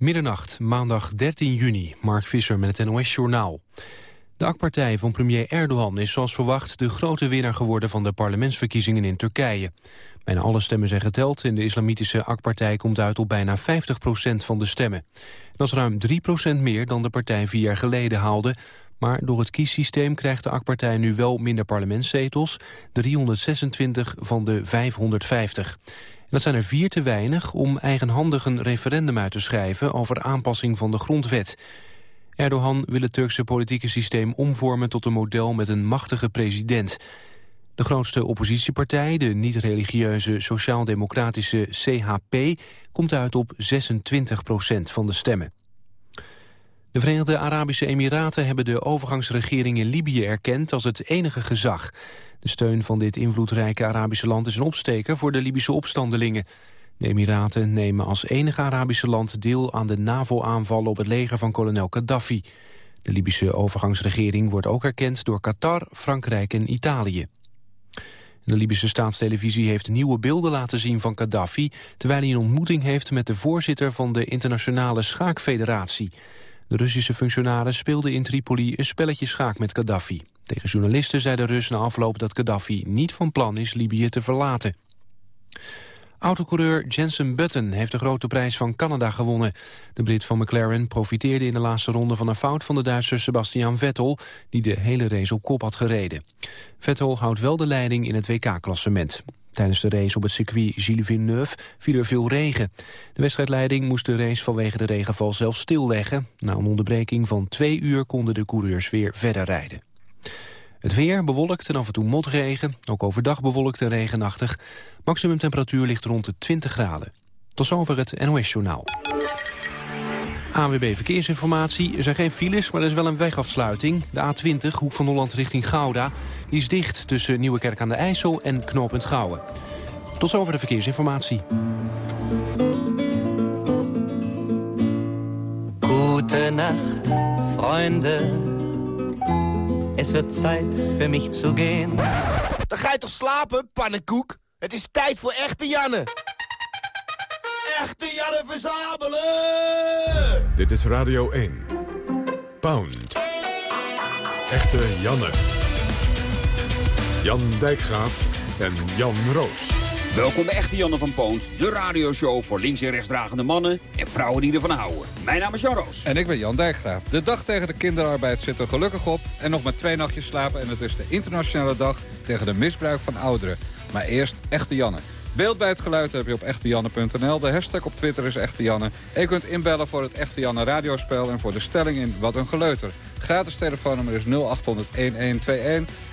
Middernacht, maandag 13 juni. Mark Visser met het NOS-journaal. De AK-partij van premier Erdogan is zoals verwacht... de grote winnaar geworden van de parlementsverkiezingen in Turkije. Bijna alle stemmen zijn geteld en de islamitische AK-partij... komt uit op bijna 50% van de stemmen. Dat is ruim 3% meer dan de partij vier jaar geleden haalde... Maar door het kiessysteem krijgt de AK-partij nu wel minder parlementszetels, 326 van de 550 dat zijn er vier te weinig om eigenhandig een referendum uit te schrijven over aanpassing van de grondwet. Erdogan wil het Turkse politieke systeem omvormen tot een model met een machtige president. De grootste oppositiepartij, de niet-religieuze sociaal-democratische CHP, komt uit op 26 procent van de stemmen. De Verenigde Arabische Emiraten hebben de overgangsregering in Libië erkend als het enige gezag. De steun van dit invloedrijke Arabische land is een opsteker voor de Libische opstandelingen. De Emiraten nemen als enige Arabische land deel aan de NAVO-aanvallen op het leger van kolonel Gaddafi. De Libische overgangsregering wordt ook erkend door Qatar, Frankrijk en Italië. De Libische staatstelevisie heeft nieuwe beelden laten zien van Gaddafi... terwijl hij een ontmoeting heeft met de voorzitter van de Internationale Schaakfederatie. De Russische functionaris speelde in Tripoli een spelletje schaak met Gaddafi. Tegen journalisten zei de Rus na afloop dat Gaddafi niet van plan is Libië te verlaten. Autocoureur Jensen Button heeft de grote prijs van Canada gewonnen. De Brit van McLaren profiteerde in de laatste ronde van een fout van de Duitser Sebastian Vettel, die de hele race op kop had gereden. Vettel houdt wel de leiding in het WK-klassement. Tijdens de race op het circuit Gilles Villeneuve viel er veel regen. De wedstrijdleiding moest de race vanwege de regenval zelf stilleggen. Na een onderbreking van twee uur konden de coureurs weer verder rijden. Het weer bewolkt en af en toe motregen. Ook overdag bewolkt en regenachtig. Maximum temperatuur ligt rond de 20 graden. Tot zover het NOS-journaal. AWB Verkeersinformatie. Er zijn geen files, maar er is wel een wegafsluiting. De A20, hoek van Holland richting Gouda. Die is dicht tussen Nieuwekerk aan de IJssel en knooppunt Gouwen. Tot zover de verkeersinformatie. Goedenacht, vrienden. Es wird Zeit für mich zu gehen. Dan ga je toch slapen, pannenkoek? Het is tijd voor echte Janne. Echte Janne verzamelen! Dit is Radio 1. Pound. Echte Janne. Jan Dijkgraaf en Jan Roos. Welkom bij Echte Janne van Poont, de radioshow voor links- en rechtsdragende mannen en vrouwen die ervan houden. Mijn naam is Jan Roos. En ik ben Jan Dijkgraaf. De dag tegen de kinderarbeid zit er gelukkig op en nog maar twee nachtjes slapen. En het is de internationale dag tegen de misbruik van ouderen. Maar eerst Echte Janne. Beeld bij het geluid heb je op echtejanne.nl. De hashtag op Twitter is Echte Janne. En je kunt inbellen voor het Echte Janne radiospel en voor de stelling in Wat een Geleuter. Gratis telefoonnummer is 0800-1121.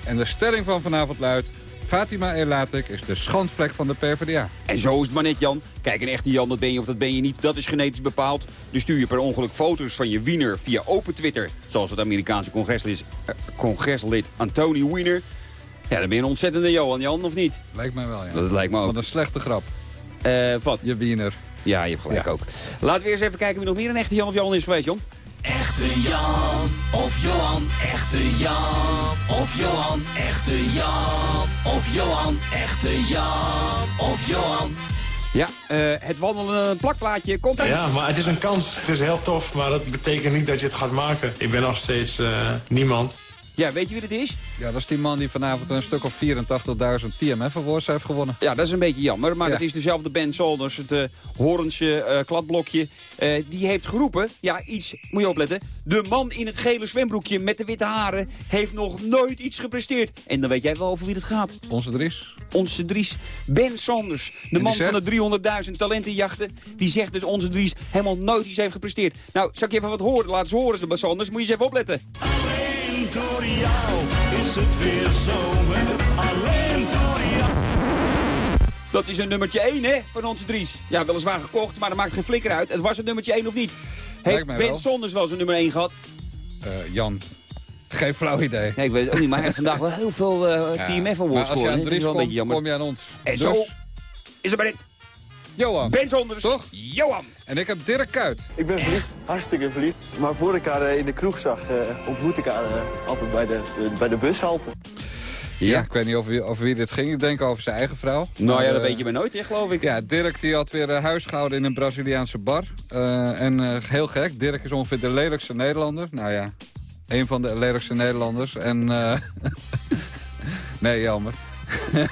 En de stelling van vanavond luidt... Fatima Elatik is de schandvlek van de PvdA. En zo is het maar net, Jan. Kijk, een echte Jan, dat ben je of dat ben je niet. Dat is genetisch bepaald. Dus stuur je per ongeluk foto's van je wiener via open Twitter. Zoals het Amerikaanse congreslid, eh, congreslid Anthony Wiener. Ja, dan ben je een ontzettende Johan, Jan, of niet? Lijkt mij wel, ja. Dat lijkt me ook. Wat een slechte grap. Eh, wat? Je wiener. Ja, je hebt gelijk ook. Laten we eerst even kijken wie nog meer een echte Jan of Johan is geweest, Jon. Echte Jan of Johan, echte Jan of Johan, echte Jan of Johan, echte Jan of Johan. Ja, eh, het wandelende plakplaatje komt er. Ja, maar het is een kans. Het is heel tof, maar dat betekent niet dat je het gaat maken. Ik ben nog steeds eh, niemand. Ja, weet je wie het is? Ja, dat is die man die vanavond een stuk of 84.000 TMF Awards heeft gewonnen. Ja, dat is een beetje jammer. Maar Ja. dat is dezelfde Ben Saunders, het uh, kladblokje. Eh, die heeft geroepen, ja, iets, moet je opletten. De man in het gele zwembroekje met de witte haren heeft nog nooit iets gepresteerd. En dan weet jij wel over wie het gaat. Onze Dries. Onze Dries, Ben Sanders, de man zegt? van de 300.000 talentenjachten. Die zegt dus onze Dries helemaal nooit iets heeft gepresteerd. Nou, zal ik je even wat horen? Laat eens horen, de Sanders. Moet je eens even opletten. Alleen door jou is het weer zomer. Alleen door jou. Dat is een nummertje 1, hè, van onze Dries. Ja, weliswaar gekocht, maar dat maakt geen flikker uit. Het was een nummertje 1 of niet. Heeft Ben wel. Sanders wel zijn nummer 1 gehad? Eh, Jan. Geen flauw idee. Nee, ik weet het ook niet, maar hij heeft vandaag wel heel veel eh, Ja. TMF Maar Awards als je aan Dries komt, kom je aan ons. En Dus, zo is het maar dit. Johan. Ben Sanders. Toch? Johan. En ik heb Dirk Kuyt. Ik ben verliefd, hartstikke verliefd. Maar voor ik haar eh, in de kroeg zag, eh, ontmoette ik haar eh, altijd bij de, bij de bushalte. Ja, ik weet niet over wie, over wie dit ging. Ik denk over zijn eigen vrouw. Nou ja, dat weet je maar nooit, hè, geloof ik. Ja, Dirk die had weer huis gehouden in een Braziliaanse bar. Eh, en eh, heel gek, Dirk is ongeveer de lelijkste Nederlander. Nou ja, een van de lelijkste Nederlanders. En... eh, nee, jammer.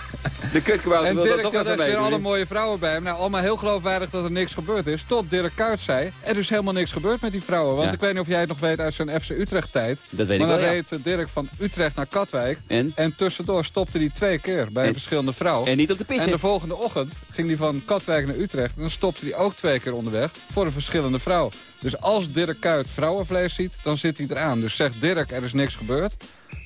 De wil dat Dirk toch had even weer alle mooie vrouwen bij hem. Nou, allemaal heel geloofwaardig dat er niks gebeurd is. Tot Dirk Kuyt zei, er is helemaal niks gebeurd met die vrouwen. Want Ja. ik weet niet of jij het nog weet uit zijn FC Utrecht tijd. Dat weet maar ik dan wel, ja. reed Dirk van Utrecht naar Katwijk. En? En tussendoor stopte hij twee keer bij een En- verschillende vrouw. En niet op de pissen. En de volgende ochtend ging hij van Katwijk naar Utrecht. En dan stopte hij ook twee keer onderweg voor een verschillende vrouw. Dus als Dirk Kuyt vrouwenvlees ziet, dan zit hij eraan. Dus zegt Dirk, er is niks gebeurd.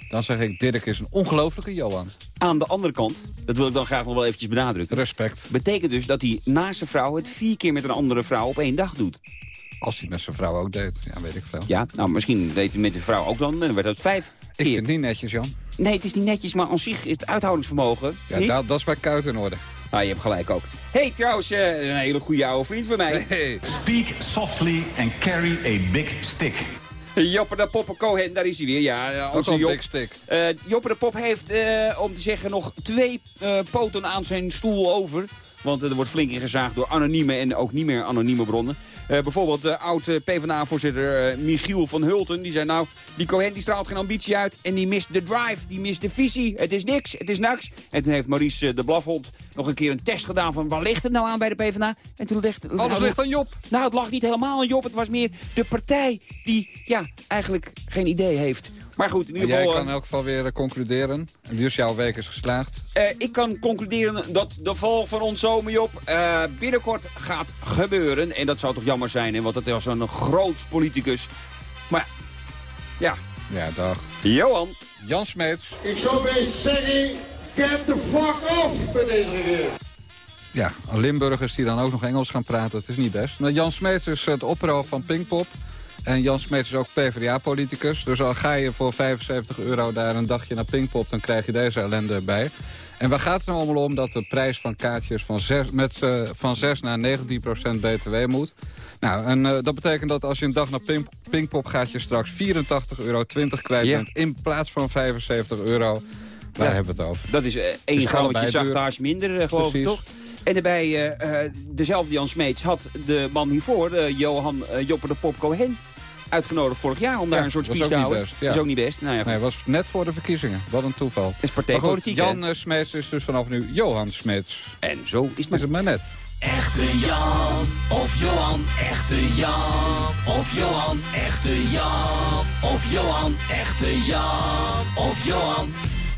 Dan zeg ik, Dirk is een ongelofelijke Johan. Aan de andere kant, dat wil ik dan graag nog wel eventjes benadrukken. Respect. Betekent dus dat hij naast zijn vrouw het vier keer met een andere vrouw op één dag doet. Als hij met zijn vrouw ook deed, ja, weet ik veel. Ja, nou misschien deed hij met de vrouw ook dan, en dan werd dat vijf Ik keer. vind het niet netjes, Jan. Nee, het is niet netjes, maar aan zich is het uithoudingsvermogen. Ja, niet? dat, dat is bij Kuit in orde. Ah, je hebt gelijk ook. hey, trouwens, eh, een hele goede oude vriend van mij. Hey. Speak softly and carry a big stick. Joppe de Poppe Cohen, daar is hij weer. Ja, eh, onze Job. stick. Eh, Joppe de Pop heeft, eh, om te zeggen, nog twee poten aan zijn stoel over. Want er wordt flink ingezaagd door anonieme en ook niet meer anonieme bronnen. Eh, bijvoorbeeld de oude PvdA-voorzitter eh, Michiel van Hulten. Die zei nou, die Cohen die straalt geen ambitie uit. En die mist de drive, die mist de visie. Het is niks, het is niks. En toen heeft Maurice eh, de Blafhond nog een keer een test gedaan van... waar ligt het nou aan bij de PvdA? En toen ligt... Alles nou, ligt aan Job. nou, het lag niet helemaal aan Job. Het was meer de partij die ja, eigenlijk geen idee heeft. Maar goed, in En ieder jij geval... kan eh, in elk geval weer eh, concluderen. En Dus jouw week is geslaagd. eh, ik kan concluderen dat de val van ons zomer Job eh, binnenkort gaat gebeuren. En dat zou toch jammer zijn, hè, want het was een groot politicus. Maar ja, Ja, dag. Johan. Jan Smeets. Ik zou bij zeggen, get the fuck off met deze regering. Ja, Limburgers die dan ook nog Engels gaan praten, dat is niet best. Nou, Jan Smeets is het opperhoofd van Pinkpop. En Jan Smeets is ook PvdA-politicus. Dus al ga je voor 75 euro daar een dagje naar Pinkpop... dan krijg je deze ellende bij. En waar gaat het nou allemaal om dat de prijs van kaartjes van 6, met, eh, van 6 naar 19 procent btw moet? Nou, en eh, dat betekent dat als je een dag naar Pink, Pinkpop gaat... je straks 84,20 euro kwijt bent in plaats van 75 euro. Waar Ja. hebben we het over? Dat is Dus één gaat grammetje erbij zachtaars minder, geloof ik toch? En daarbij, dezelfde Jan Smeets had de man hiervoor, Johan eh, Joppe de Pop Cohen, uitgenodigd vorig jaar om daar een soort was speech ook te houden. best. Dat is ook niet best. Nou ja, Nee, het was net voor de verkiezingen. Wat een toeval. is Maar goed, partijpolitiek, hè? Jan eh, Smeets is dus vanaf nu Johan Smeets. En zo is Is het maar net. Echte Jan of Johan, echte Jan of Johan, echte Jan of Johan, echte Jan of Johan.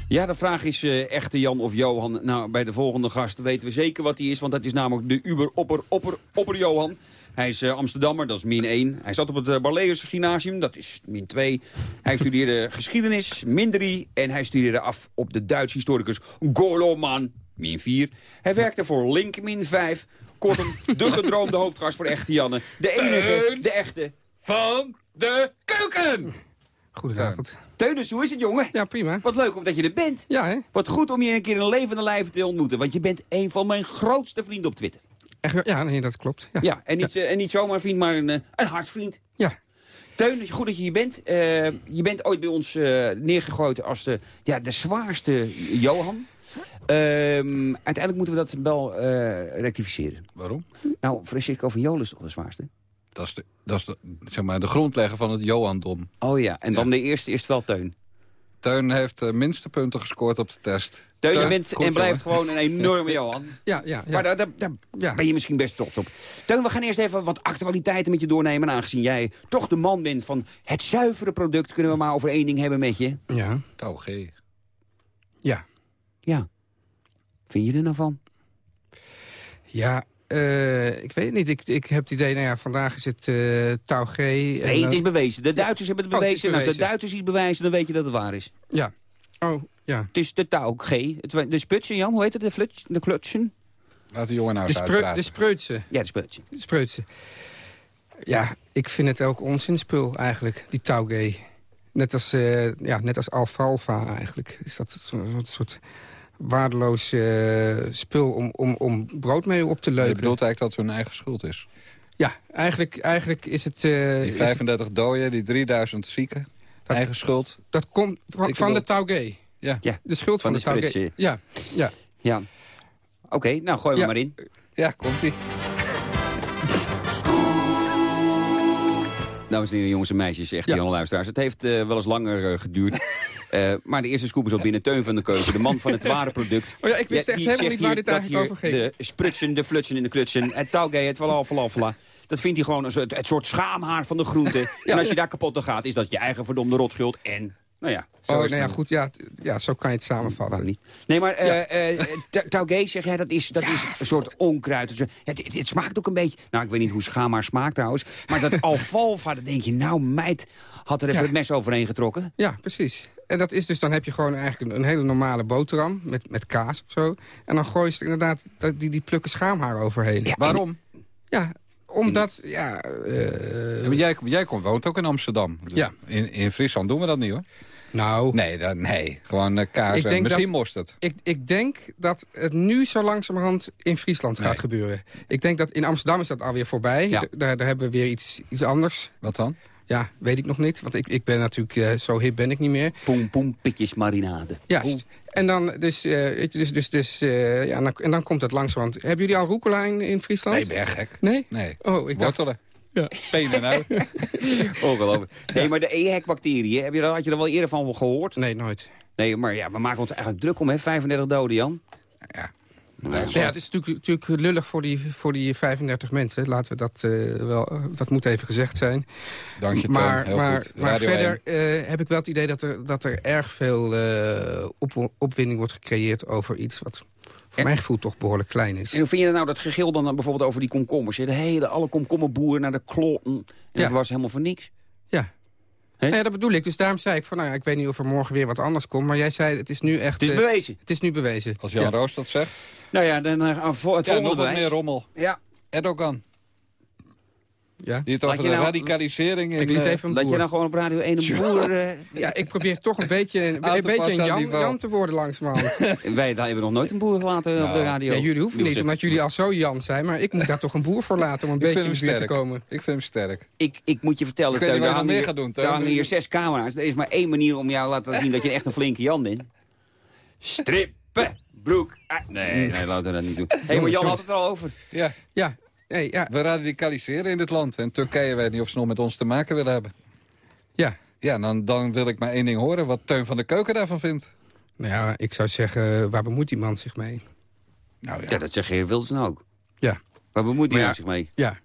Ja, de vraag is eh, echte Jan of Johan. Nou, bij de volgende gast weten we zeker wat hij is, want dat is namelijk de Uber-opper-opper-opper Johan. Hij is eh, Amsterdammer, dat is min 1. Hij zat op het uh, Barleus Gymnasium, dat is min 2. Hij studeerde geschiedenis, min 3. En hij studeerde af op de Duits historicus Goloman, min 4. Hij werkte voor Link, min 5. Kortom, de gedroomde hoofdgast voor echte Janne. De enige, de echte. Van de keuken! Goedenavond. Teunus, hoe is het, jongen? Ja, prima. Wat leuk omdat je er bent. Ja, hè? Wat goed om je een keer in levende lijven te ontmoeten. Want je bent een van mijn grootste vrienden op Twitter. Echt, ja, nee, dat klopt. Ja. Ja, en niet, eh, en niet zomaar een vriend, maar een, eh, een hartvriend. Ja. Teun, goed dat je hier bent. Eh, je bent ooit bij ons eh, neergegooid als de, ja, de zwaarste Johan. Ehm, uiteindelijk moeten we dat wel eh, rectificeren. Waarom? Nou, Francisco van Jolen is toch de zwaarste? Dat is, de, dat is de, zeg maar, de grondlegger van het Johannendom. Oh ja, en dan de eerste is wel Teun. Teun heeft de minste punten gescoord op de test. Teun, je Teun, bent goed, en blijft gewoon een enorme Johan. Ja, ja, ja. Maar daar, daar, daar Ja. ben je misschien best trots op. Teun, we gaan eerst even wat actualiteiten met je doornemen. En Aangezien jij toch de man bent van het zuivere product... kunnen we maar over één ding hebben met je. Ja. G. Ja. Ja. Vind je er nou van? Ja, eh, ik weet het niet. Ik, ik heb het idee, nou ja, vandaag is het eh touw G. en, Nee, het eh, is bewezen. De Duitsers hebben het Oh, het bewezen. en als de. Duitsers iets bewijzen, dan weet je dat het waar is. Ja. Oh, ja. Het is de touw G. Het, de sputsen, Jan, hoe heet het? De, fluts, de klutsen? Laat de jongen nou De, eens spreu uitpraten. de spreutse. Ja, de sputsen. De spreutse. Ja, ik vind het ook onzinspul eigenlijk, die touw G. Net als, eh, ja, net als alfalfa eigenlijk. Is dat een soort, soort waardeloos eh, spul om, om, om brood mee op te Je leuken. bedoelt eigenlijk dat het hun eigen schuld is. Ja, eigenlijk, eigenlijk is het... eh, Die is 35 doden, die 3000 zieken. Dat- eigen schuld. Dat komt van, de G. Ja. Ja, De schuld van, Van de, de Tauge. Ja, ja. ja. Oké, nou gooi Ja. maar in. Ja, komt-ie. Dames en heren, jongens en meisjes, echt Ja. Jan luisteraars. Het heeft eh, wel eens langer geduurd. Eh, maar de eerste scoop is al binnen. Teun van de Keuken, de man van het ware product. Oh ja, ik wist Ja, echt helemaal niet waar dit eigenlijk over ging. De sprutsen, de flutsen en de klutsen. Het taugé, het falafel, Dat vindt hij gewoon een soort, het soort schaamhaar van de groente. En als je daar kapot aan gaat, is dat je eigen verdomde rotschuld. En, nou ja. zo Oh, nou ja, het. goed, ja, ja, zo kan je het samenvatten. Niet? Nee, maar eh, ta- taugé, zeg jij, dat is, dat is een soort onkruid. Het, het, het, het smaakt ook een beetje... Nou, ik weet niet hoe schaamhaar smaakt trouwens. Maar dat alfalfa, dan denk je, nou meid, had er even Ja. het mes overheen getrokken. Ja, precies. En dat is dus, dan heb je gewoon eigenlijk een, een hele normale boterham met, met kaas of zo. En dan gooi je er inderdaad die, die plukken schaamhaar overheen. Ja, Waarom? omdat, ja... eh, Ja, maar jij, jij komt, woont ook in Amsterdam. Ja. In, in Friesland doen we dat niet, hoor. nou, Nee, dat, nee. gewoon eh, kaas Ik en misschien dat- mosterd. ik, ik denk dat het nu zo langzamerhand in Friesland gaat Nee. gebeuren. Ik denk dat in Amsterdam is dat alweer voorbij. Ja. Daar, daar hebben we weer iets, iets anders. Wat dan? Ja, weet ik nog niet. Want ik, ik ben natuurlijk, eh, zo hip ben ik niet meer. Poem, poem, pitjes marinade. Juist. En dan, dus, eh, weet je, dus, dus, dus eh, ja, en dan, en dan komt het langzamerhand. Hebben jullie al rucola in, in Friesland? Nee, ben je gek? Nee? Nee. Oh, ik dacht... Wortelen. Ja. Penen nou. Ongelooflijk. Nee, maar de EHEC-bacteriën, heb je, daar- had je er wel eerder van gehoord? Nee, nooit. Nee, maar ja, we maken ons eigenlijk druk om, hè? 35 doden, Jan. Ja. Ja, het is natuurlijk, natuurlijk lullig voor die, voor die 35 mensen. Laten we dat eh, wel... dat moet even gezegd zijn. Dank je, maar, Heel maar, goed. maar Radio verder eh, heb ik wel het idee dat er, dat er erg veel eh, op, opwinding wordt gecreëerd over iets wat voor En- mijn gevoel toch behoorlijk klein is. En hoe vind je nou dat gegil dan bijvoorbeeld over die komkommers? hè? De hele, alle komkommerboeren naar de kloten. En Ja. dat was helemaal voor niks. Nou ja, dat bedoel ik. Dus daarom zei ik van, nou ja, ik weet niet of er morgen weer wat anders komt. Maar jij zei, het is nu echt... Het is eh, bewezen. het is nu bewezen. Als Jan Ja. Roos dat zegt. Nou ja, dan uh, het Ja, volgende nog wat meer rommel. Ja, Erdogan. Ja? Die het over je de nou- radicalisering in... Ik liet eh, even een dat je nou gewoon op Radio 1 een boer... eh, Ja, ik probeer toch een beetje, een, beetje een Jan, niveau. Jan te worden langzamerhand. wij daar hebben nog nooit een boer gelaten op de Nou, radio. Ja, jullie hoeven niet, omdat jullie al zo Jan zijn. Maar ik moet daar toch een boer voor laten om een ik beetje vind in hem de buurt te sterk. komen. Ik vind hem sterk. Ik, ik moet je vertellen, Ik weet niet Teun, daar hangen meer hier- gaat doen. Daar hangen hier zes camera's. Er is maar één manier om jou te laten zien dat je echt een flinke Jan bent. Strippen, broek. Ah, nee, nee, laten we dat niet doen. Hé, hey, maar Jan had het er al over. Ja, Ja, nee, ja, we radicaliseren in dit land. En Turkije weet niet of ze nog met ons te maken willen hebben. ja. Ja, dan, dan wil ik maar één ding horen. Wat Teun van de Keuken daarvan vindt. Nou ja, ik zou zeggen, waar bemoeit die man zich mee? Nou Ja, dat zegt Geert Wilders nou ook. Ja, Waar bemoeit hij ja, zich mee? ja.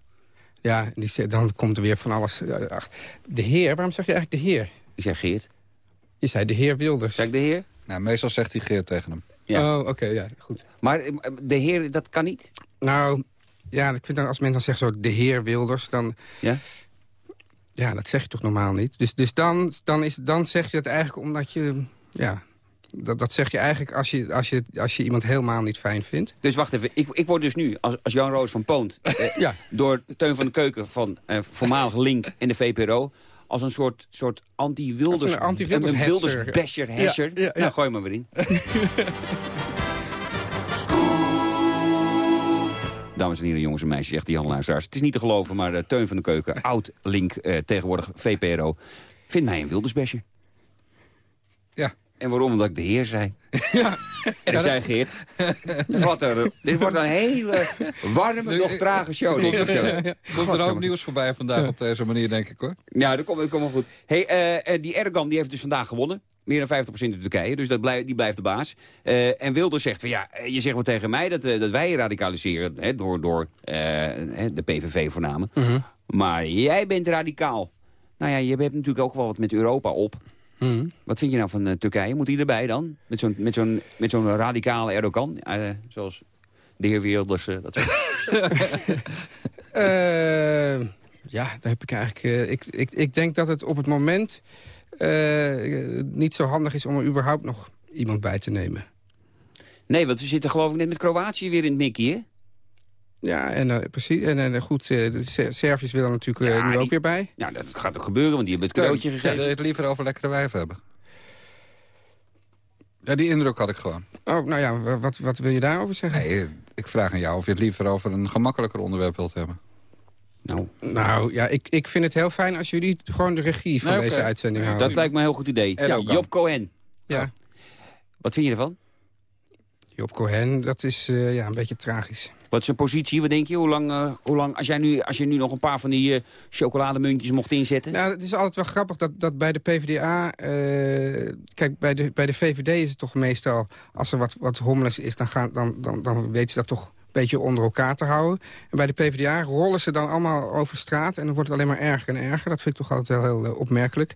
Ja, die, dan komt er weer van alles. eh, ach, de heer, waarom zeg je eigenlijk de heer? Ik zeg Geert. Je zei de heer Wilders. Zeg ik de heer? Nou, meestal zegt hij Geert tegen hem. Ja. Oh, oké, ja, goed. Maar eh, de heer, dat kan niet? Nou, ja, ik vind dan, als mensen dan zeggen zo de heer Wilders, dan... Ja? Ja, dat zeg je toch normaal niet? Dus, dus dan, dan, is, dan zeg je het eigenlijk omdat je... Ja, dat, dat zeg je eigenlijk als je, als, je, als je iemand helemaal niet fijn vindt. Dus wacht even, ik, ik word dus nu als, als Jan Roos van Poont... eh, Ja. door Teun van de Keuken van eh, voormalig Link en de VPRO... als een soort, soort anti-Wilders... Als een anti-Wilders Ja, ja, ja. Nou, gooi maar weer in. Dames en heren, jongens en meisjes, zegt Jan Luisteraars. Het is niet te geloven, maar eh, Teun van de Keuken, oud Link, eh, tegenwoordig VPRO... vindt mij een Wildersbasher. Ja. En waarom? Omdat ik de heer zei. En ik zei, Geert, wat een, dit wordt een hele warme, nog trage show. Denk ik zo. Komt er ook nieuws voorbij vandaag op deze manier, denk ik hoor. Ja, dat komt, dat komt wel goed. Hey, eh, die Erdogan die heeft dus vandaag gewonnen. Meer dan 50% in Turkije, dus dat die blijft de baas. Eh, en Wilders zegt van ja, eh, je zegt wel tegen mij dat, eh, dat wij radicaliseren. Hè, door door de PVV voornamelijk. Mhm. Maar jij bent radicaal. Nou ja, je hebt natuurlijk ook wel wat met Europa op. Mhm. Wat vind je nou van Turkije? Moet hij erbij dan? Met zo'n met zo'n met zo'n radicale Erdogan? Eh, zoals de heer Wilders eh, dat zegt. Ja, daar heb ik eigenlijk... ik, ik, ik denk dat het op het moment eh, niet zo handig is om er überhaupt nog iemand bij te nemen. Nee, want we zitten geloof ik net met Kroatië weer in het mikkie, hè? Ja, en eh, precies. En eh, goed, eh, de Ser- Serviërs willen natuurlijk Ja, nu die- ook weer bij. Ja, dat gaat ook gebeuren, want die hebben het cadeautje Ja, gegeven. wil je het liever over lekkere wijf hebben? Ja, die indruk had ik gewoon. Oh, nou ja, wa- wat, wat wil je daarover zeggen? Nee, ik vraag aan jou of je het liever over een gemakkelijker onderwerp wilt hebben. Nou, Nou ja, ik, ik vind het heel fijn als jullie gewoon de regie van deze uitzending houden. dat lijkt me een heel goed idee. Ja. Job Cohen. Ja. Wat vind je ervan? Job Cohen, dat is eh, ja, een beetje tragisch. Wat is zijn positie? Wat denk je? Hoe lang, eh, hoe lang als, jij nu, als je nu nog een paar van die eh, chocolademuntjes mocht inzetten? Nou, het is altijd wel grappig dat, dat bij de PvdA... eh, kijk, bij de, bij de VVD is het toch meestal... als er wat, wat hommeles is, dan, gaan, dan, dan, dan weten ze dat toch beetje onder elkaar te houden. En bij de PvdA rollen ze dan allemaal over straat... en dan wordt het alleen maar erger en erger. Dat vind ik toch altijd wel heel eh, opmerkelijk.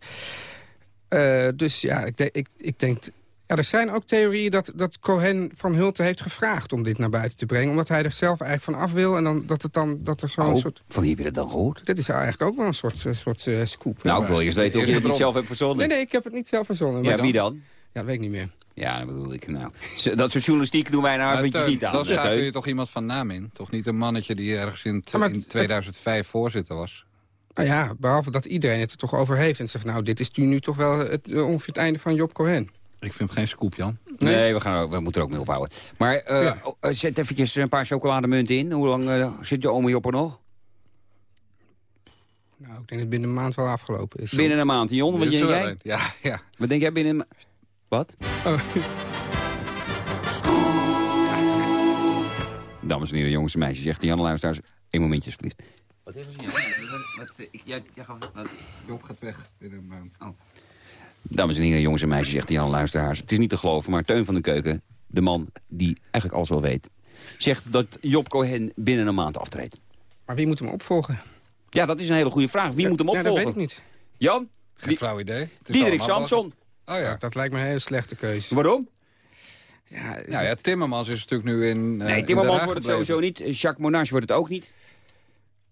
Eh, dus ja, ik, de- ik, ik denk... Ja, er zijn ook theorieën dat, dat Cohen van Hulten heeft gevraagd om dit naar buiten te brengen. Omdat hij er zelf eigenlijk van af wil. En dan, dat, het dan, dat er zo'n Oh, soort... Van wie heb je dat dan gehoord? Dit is eigenlijk ook wel een soort, eh, soort scoop. Nou, ik wil eerst weten of je het niet zelf hebt verzonnen. Nee, nee, ik heb het niet zelf verzonnen. Ja, maar wie dan? Ja, dat weet ik niet meer. Ja, dat bedoel ik. Nou, dat soort journalistiek doen wij nou eventjes niet aan. Dan schakel je toch iemand van naam in? Toch niet een mannetje die ergens in, t- Ja, maar in het- 2005 voorzitter was? Nou ja, behalve dat iedereen het er toch over heeft. En zegt, van, nou, dit is nu, nu toch wel het, eh, ongeveer het einde van Job Cohen. Ik vind het geen scoop, Jan. Nee, we, gaan, we moeten er ook mee ophouden. Maar eh, Ja. oh, eh, zet eventjes een paar chocolademunten in. Hoe lang zit je ome Job er nog? Nou, ik denk dat het binnen een maand wel afgelopen is. Binnen een maand. Jon, wat denk jij? Ja, ja. Wat denk jij binnen een ma- Wat? Oh. Dames en heren, jongens en meisjes, zegt Jan Luisteraars. Eén momentje, alsjeblieft. Wat is er, Jan? Job gaat weg binnen een maand. Dames en heren, jongens en meisjes, zegt Jan Luisteraars. Het is niet te geloven, maar Teun van de Keuken, de man die eigenlijk alles wel weet... zegt dat Job Cohen binnen een maand aftreedt. Maar wie moet hem opvolgen? Ja, dat is een hele goede vraag. Wie moet hem Ja, opvolgen? dat weet ik niet. Jan? Geen flauw idee. Diederik Samson. Oh ja. Dat lijkt me een hele slechte keuze. Waarom? Ja, Nou ja, Timmermans is natuurlijk nu in eh, Nee, Timmermans wordt het gebleven. sowieso niet. Jacques Monage wordt het ook niet.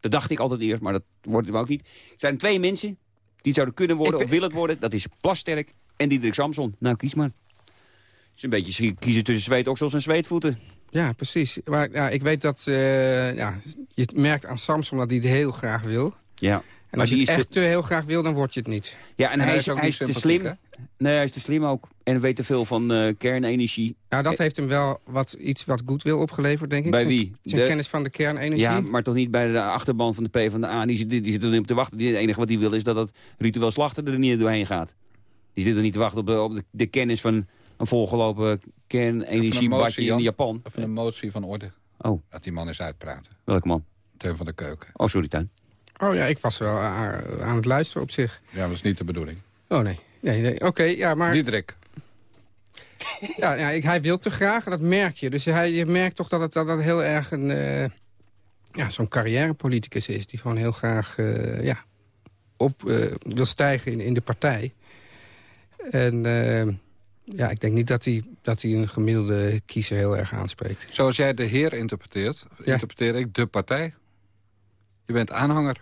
Dat dacht ik altijd eerst, maar dat wordt het hem ook niet. Er zijn twee mensen die het zouden kunnen worden Ik of willen het worden. Dat is Plasterk en Diederik Samson. Nou, kies maar. Het is een beetje kiezen tussen zweetoksels en zweetvoeten. Ja, precies. Maar ja, ik weet dat... eh, ja, je merkt aan Samson dat hij het heel graag wil. Ja. En Maar als je die het is echt te heel graag wil, dan word je het niet. Ja, en, hij, is, ook hij is te slim. Nee, hij is te slim ook. En weet te veel van eh, kernenergie. Nou, dat heeft hem wel wat, iets wat goed wil opgeleverd, denk ik. Bij Zijn- wie? Zijn De- kennis van de kernenergie. Ja, maar toch niet bij de achterban van de PvdA. Die zit, die zit er niet op te wachten. Het enige wat hij wil is dat dat ritueel slachten er niet doorheen gaat. Die zit er niet te wachten op de, op de, de kennis van een volgelopen kernenergiebadje in. Japan. Even een motie van orde. Oh, Dat die man eens uitpraten. welke man? Teun van de Keuken. Oh, sorry, Tuin. Oh ja, ik was wel aan het luisteren op zich. Ja, dat is niet de bedoeling. Oh nee. nee, nee. Oké, ja, maar Diederik. ja, ja, ik, hij wil te graag en dat merk je. Dus hij, je merkt toch dat het, dat het heel erg een... eh, ja, zo'n carrièrepoliticus is... die gewoon heel graag eh, ja, op eh, wil stijgen in, in de partij. En ja, ik denk niet dat hij, dat hij een gemiddelde kiezer heel erg aanspreekt. Zoals jij de heer interpreteert, Ja. interpreteer ik de partij. Je bent aanhanger.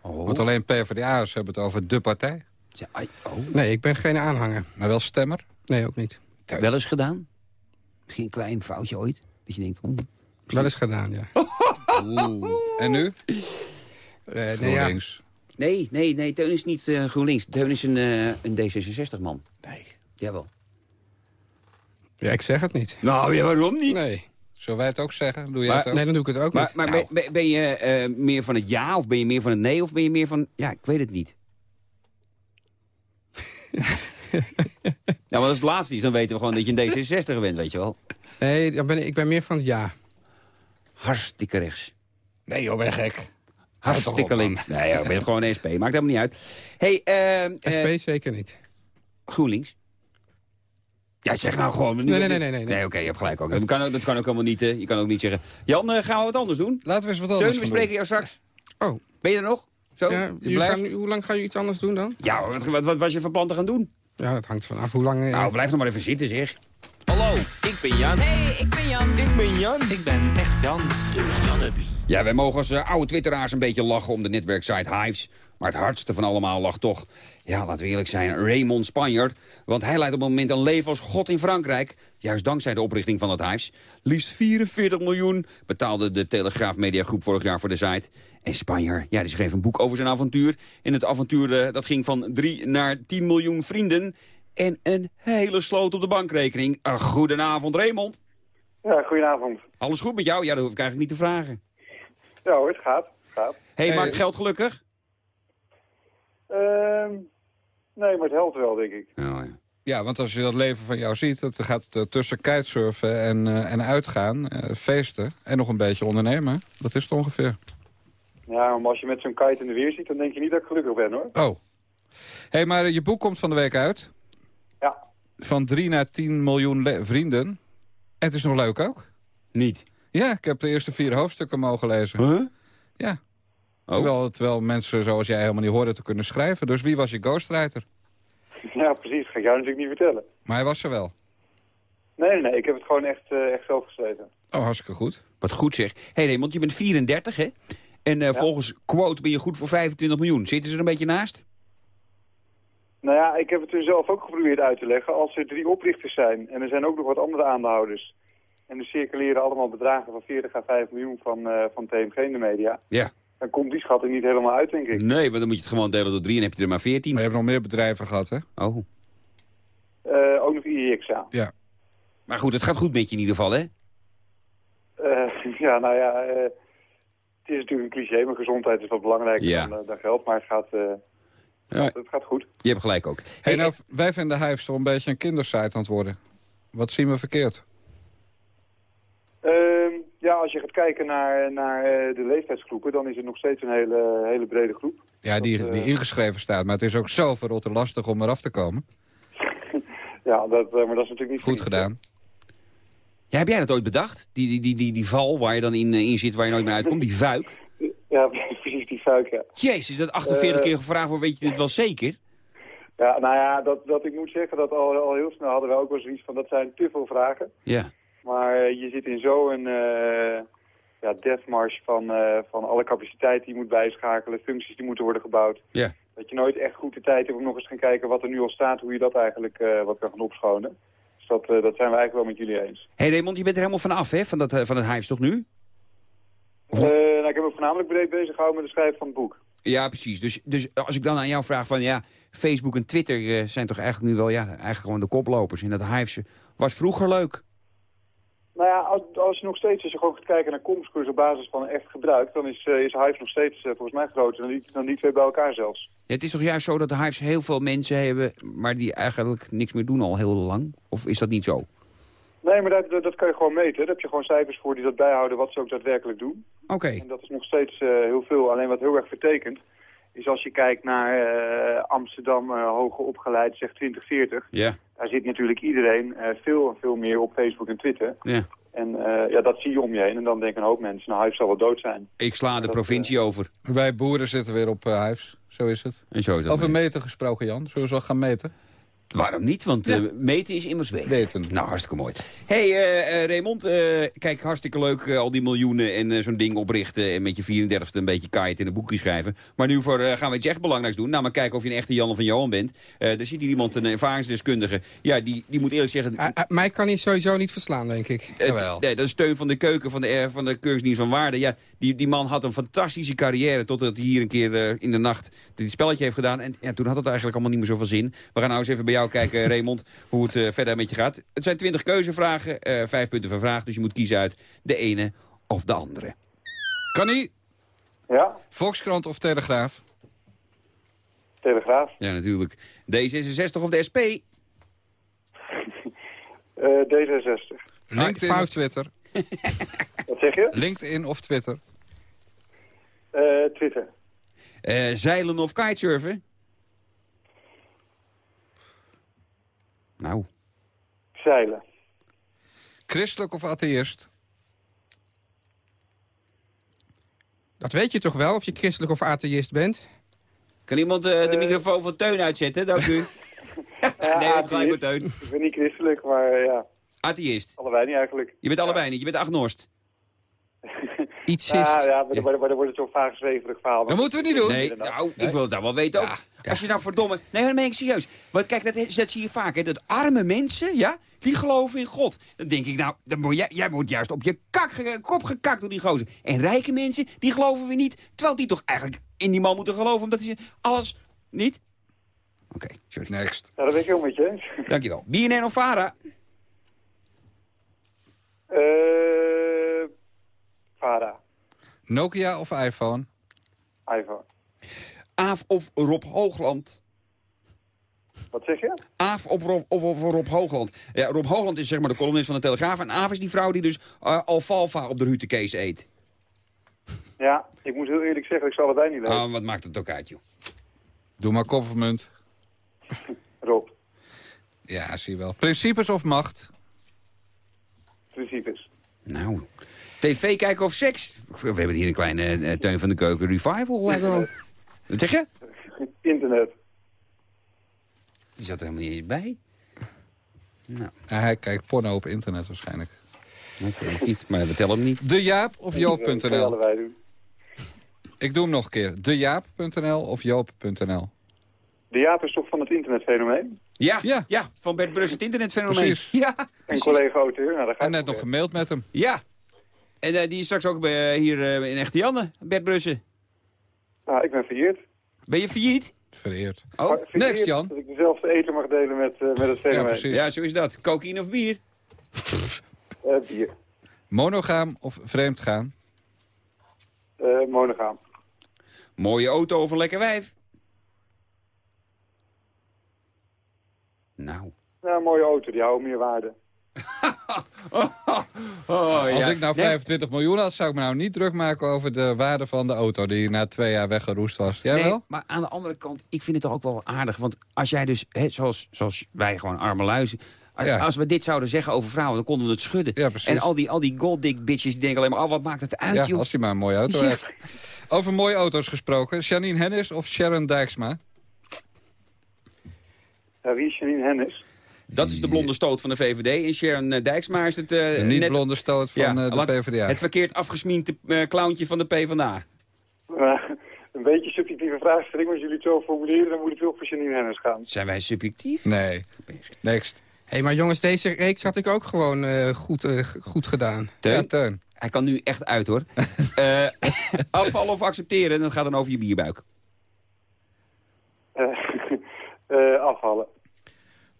Oh. Want alleen PvdA'ers hebben het over de partij. Ja, oh. Nee, ik ben geen aanhanger. Maar wel stemmer. Nee, ook niet. Wel eens gedaan? Misschien een klein foutje ooit. Dat je denkt, oeh. Wel eens gedaan, ja. Oeh. En nu? Eh, nee, ja. GroenLinks. Nee, nee, nee, Teun is niet eh, GroenLinks. Teun is een, eh, een D66-man. Nee. Jawel. ja, ik zeg het niet. Nou, ja, waarom niet? Nee, Zullen wij het ook zeggen? Doe jij Maar- het ook? nee dan doe ik het ook Maar, niet. maar Nou, ben, ben- ben je eh, meer van het ja of ben je meer van het nee of ben je meer van... Ja, ik weet het niet. nou, want als het laatste is, dan weten we gewoon dat je een D66 bent, weet je wel. nee dan ben ik, ik ben meer van het ja. Hartstikke rechts. Nee joh, ben gek. Hartstikke links. Nee, ik ben gewoon een SP. Maakt helemaal niet uit. hey, eh, eh, SP zeker niet. GroenLinks. Jij zegt nou gewoon... Nee, nee, nee, nee, nee. Nee, oké, je hebt gelijk ook. Dat kan ook, dat kan ook helemaal niet. je kan ook niet zeggen... Jan, eh, gaan we wat anders doen? Laten we eens wat Teun, anders we gaan spreken jou straks. Oh, Ben je er nog? Zo? ja, je blijft? gaan- hoe lang ga je iets anders doen dan? Ja, wat, wat, wat was je van plan te gaan doen? Ja, dat hangt vanaf hoe lang... eh, Nou, blijf nog maar even zitten, zeg. Hallo, ik ben Jan. Hey, ik ben Jan. Ik ben Jan. Ik ben echt Jan. De Janneby. Ja, wij mogen als eh, oude twitteraars een beetje lachen om de netwerksite Hives. Maar het hardste van allemaal lag toch, ja, laten we eerlijk zijn, Raymond Spanjaard. Want hij leidt op het moment een leven als god in Frankrijk. Juist dankzij de oprichting van het Hives. Liefst 44 miljoen betaalde de Telegraaf Mediagroep vorig jaar voor de site. En Spanjaard, ja, die schreef een boek over zijn avontuur. En het avontuur eh, dat ging van 3 naar 10 miljoen vrienden. En een hele sloot op de bankrekening. Uh, goedenavond, Raymond. Ja, goedenavond. Alles goed met jou? Ja, dat hoef ik eigenlijk niet te vragen. Ja hoor, het gaat. Het gaat. hey, Hey. maakt geld gelukkig? Ehm, nee, maar het helpt wel, denk ik. Oh, ja. Ja, want als je dat leven van jou ziet, het gaat eh, tussen kitesurfen en, eh, en uitgaan, eh, feesten en nog een beetje ondernemen. Dat is het ongeveer. Ja, maar als je met zo'n kite in de weer ziet, dan denk je niet dat ik gelukkig ben, hoor. Oh. Hé, hey, maar je boek komt van de week uit. Ja. Van 3 naar 10 miljoen vrienden. En het is nog leuk ook. Niet? Ja, ik heb de eerste vier hoofdstukken mogen lezen. Ja. Terwijl, terwijl mensen zoals jij helemaal niet hoorden te kunnen schrijven. Dus wie was je ghostwriter? Ja, precies. Ga ik jou natuurlijk niet vertellen. Maar hij was er wel. Nee, nee. Ik heb het gewoon echt, eh, echt zelf geschreven. Oh, hartstikke goed. Wat goed zeg. Hé hey Raymond, je bent 34 hè? En eh, volgens quote ben je goed voor 25 miljoen. Zitten ze er een beetje naast? Nou ja, ik heb het toen zelf ook geprobeerd uit te leggen. Als er drie oprichters zijn en er zijn ook nog wat andere aandeelhouders... en er circuleren allemaal bedragen van 40 à 5 miljoen van, eh, van TMG in de media... Ja. Dan komt die schatting niet helemaal uit, denk ik. Nee, maar dan moet je het gewoon delen door drie en heb je er maar 14. Maar je hebt nog meer bedrijven gehad, hè? Oh. Eh, ook nog IEX, ja. Ja. Maar goed, het gaat goed met je in ieder geval, hè? Eh, ja, nou ja, eh, het is natuurlijk een cliché, maar gezondheid is wat belangrijker Ja. dan, dan geld. Maar het gaat, eh, Ja. het gaat goed. Je hebt gelijk ook. Hey, nou, wij vinden Hives toch een beetje een kindersite aan het worden. Wat zien we verkeerd? Ja, als je gaat kijken naar, naar eh, de leeftijdsgroepen, dan is het nog steeds een hele, hele brede groep. Ja, die, Dat, die eh, ingeschreven staat. Maar het is ook zo verrotte lastig om eraf te komen. Ja, dat, eh, maar dat is natuurlijk niet Goed gedaan. Ja, heb jij dat ooit bedacht? Die, die, die, die, die val waar je dan in, in zit, waar je nooit meer uitkomt, die vuik. Ja, precies, die fuik, ja. Jezus, dat 48 Eh, keer gevraagd wordt, weet je dit wel zeker? Ja, nou ja, dat, dat ik moet zeggen dat al, al heel snel hadden we ook wel zoiets van, dat zijn te veel vragen. Ja. Maar je zit in zo'n eh ja, deathmarsh van, eh, van alle capaciteit die je moet bijschakelen, functies die moeten worden gebouwd. Ja. Dat je nooit echt goed de tijd hebt om nog eens te gaan kijken wat er nu al staat, hoe je dat eigenlijk eh, wat kan gaan opschonen. Dus dat, dat zijn we eigenlijk wel met jullie eens. Hé hey Raymond, je bent er helemaal vanaf, hè, van, dat, van het Hives toch nu? Nou, ik heb me voornamelijk breed bezig gehouden met het schrijven van het boek. Ja, precies. Dus, dus als ik dan aan jou vraag van, ja, Facebook en Twitter zijn toch eigenlijk nu wel, ja, eigenlijk gewoon de koplopers. En dat Hives was vroeger leuk. Nou ja, als, als je nog steeds, als je gewoon gaat kijken naar komstkoers op basis van echt gebruik, dan is, eh, is Hive nog steeds eh, volgens mij groter dan die, dan die twee bij elkaar zelfs. Ja, het is toch juist zo dat de Hives heel veel mensen hebben, maar die eigenlijk niks meer doen al heel lang? Of is dat niet zo? Nee, maar dat, dat, dat kan je gewoon meten. Daar heb je gewoon cijfers voor die dat bijhouden wat ze ook daadwerkelijk doen. Oké. En dat is nog steeds eh, heel veel. Alleen wat heel erg vertekent, is als je kijkt naar Amsterdam hoger opgeleid, zeg 2040. Ja. Daar zit natuurlijk iedereen eh, veel en veel meer op Facebook en Twitter. Ja. En eh, ja, dat zie je om je heen. En dan denken een hoop mensen, nou, hij zal wel dood zijn. Ik sla de Dat, provincie over. Wij boeren zitten weer op uh, Hives. Zo is het. En zo is dat. Over mee. meten gesproken, Jan. Zullen we zo gaan meten? Waarom niet? Want Ja. eh, meten is immers weten. Weten. Nou, hartstikke mooi. hey, eh, eh, Raymond, eh, kijk, hartstikke leuk eh, al die miljoenen en eh, zo'n ding oprichten... en met je 34ste een beetje kite in een boekje schrijven. Maar nu voor, eh, gaan we iets echt belangrijks doen. Nou, maar kijken of je een echte Jan van Johan bent. Eh er zit hier iemand, een ervaringsdeskundige. Ja, die, die moet eerlijk zeggen... Hij- hij- mij kan hij sowieso niet verslaan, denk ik. Eh, nee, dat is steun van de keuken van de, van de Keuringsdienst van Waarde. Ja, die, die man had een fantastische carrière totdat hij hier een keer eh, in de nacht dit spelletje heeft gedaan. En ja, toen had het eigenlijk allemaal niet meer zoveel zin. We gaan nou eens even bij jou kijken, Raymond, hoe het eh, verder met je gaat. Het zijn twintig keuzevragen, eh, vijf punten van vraag. Dus je moet kiezen uit de ene of de andere. Kan hij? Ja, Volkskrant of Telegraaf? Telegraaf. Ja, natuurlijk. D66 of de SP? Eh, D66. LinkedIn of Twitter? Wat zeg je? LinkedIn of Twitter? Eh, Twitter. Eh, zeilen of kitesurfen? Nou, Zeilen. Christelijk of atheïst? Dat weet je toch wel, of je christelijk of atheïst bent? kan iemand eh, de microfoon van Teun uitzetten? Dank u. Ja, nee, gelijk voor Teun. Ik ben niet christelijk, maar eh, ja, Atheïst. allebei niet eigenlijk. Je bent allebei niet, je bent agnost. Iets Ja, is. ja, maar, maar, maar dan wordt het zo'n vaag zweverig verhaal. Dat moeten we niet doen. Nee, nou, ik wil het nou wel weten ook. Als je nou verdomme... Nee, maar dan ben ik serieus. Want kijk, dat, dat zie je vaak, hè. Dat arme mensen, ja, die geloven in God. Dan denk ik, nou, dan moet jij, jij wordt juist op je kak, kop gekakt door die gozer. En rijke mensen, die geloven weer niet. Terwijl die toch eigenlijk in die man moeten geloven, omdat hij alles... Niet? Oké, sorry. Next. Ja, dat ben ik heel met je eens. Dankjewel. BNN of Vara? Eh Vara. Nokia of iPhone? iPhone. Aaf of Rob Hoogland? Wat zeg je? Aaf of Rob, of, of Rob Hoogland. Ja, Rob Hoogland is zeg maar de columnist van de Telegraaf. En Aaf is die vrouw die dus uh, alfalfa op de hutekees eet. Ja, ik moet heel eerlijk zeggen, ik zal het niet lezen. Ah, wat maakt het ook uit, joh. Doe maar koffermunt. Rob. Ja, zie je wel. Principes of macht? Principes. Nou, tv kijken of seks? We hebben hier een kleine uh, Teun van de Keuken revival. Wat zeg je? Internet. Die zat er helemaal niet eens bij. Nou. Hij kijkt porno op internet waarschijnlijk. Ik niet, maar we tellen hem niet. De Jaap of Joop.nl? Ik doe hem nog een keer. De Jaap.nl of Joop.nl? De Jaap is toch van het internetfenomeen? Ja, ja. ja van Bert Brus, het internetfenomeen. Precies. Ja, En collega-auteur. Nou, en net nog gemaild met hem. Ja. En uh, die is straks ook bij, uh, hier uh, in Echte Janne, Bert Brussen. Nou, ik ben failliet. Ben je failliet? Vereerd. Oh, Vereerd next Jan. Dat ik dezelfde eten mag delen met, met het fenomeen. Ja, precies. Ja, zo is dat. Cocaïne of bier? bier. Monogaam of vreemd gaan? monogaam. Mooie auto of een lekker wijf? Nou. Ja, een mooie auto, die houden meer waarde. Oh, oh, Als ja. ik nou 25 nee. miljoen had, zou ik me nou niet druk maken over de waarde van de auto die na twee jaar weggeroest was. Jij nee, wel? maar aan de andere kant, ik vind het toch ook wel aardig. Want als jij dus, hè, zoals, zoals wij gewoon arme luizen... Als, Ja. als we dit zouden zeggen over vrouwen, dan konden we het schudden. Ja, precies. en al die, al die golddick bitches die denken alleen maar... Oh, wat maakt het uit, Ja, joh? als hij maar een mooie auto Ja. heeft. Over mooie auto's gesproken. Janine Hennis of Sharon Dijksma? Ja, wie is Janine Hennis? Dat is de blonde stoot van de VVD. En Sharon eh, Dijksma is het... eh, De blonde stoot van Ja, eh, de PvdA. Het verkeerd afgesminkte eh, clowntje van de PvdA. Uh, een beetje subjectieve vraagstelling, maar als jullie het zo formuleren, dan moet het wel voor Janine Hennis gaan. Zijn wij subjectief? Nee. Next. Hé, hey, maar jongens, deze reeks had ik ook gewoon eh, goed, goed gedaan. Teun? Ja, Teun. Hij kan nu echt uit, hoor. Eh, afvallen of accepteren, dat gaat dan over je bierbuik. Eh, eh, afvallen.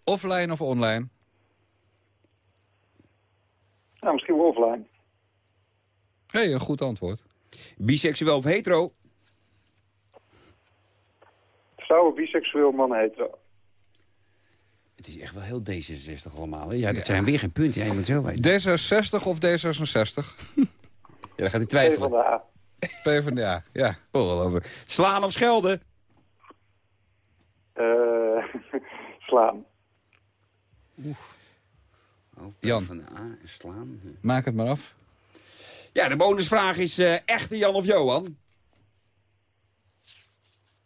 Offline of online? Nou, misschien wel offline. Hé, hey, een goed antwoord. Biseksueel of hetero? Vrouwen, biseksueel, mannen, hetero. Het is echt wel heel D66 allemaal. Hè? Ja, dat zijn weer geen punten. Ja, je moet het wel weten. D66 of D66? Ja, dan gaat hij twijfelen. van de A. PvdA, ja. Ongelooflijk. Slaan of schelden? Eh, slaan. Oh, Jan. Van de A en slaan. Maak het maar af. Ja, de bonusvraag is eh, echte Jan of Johan?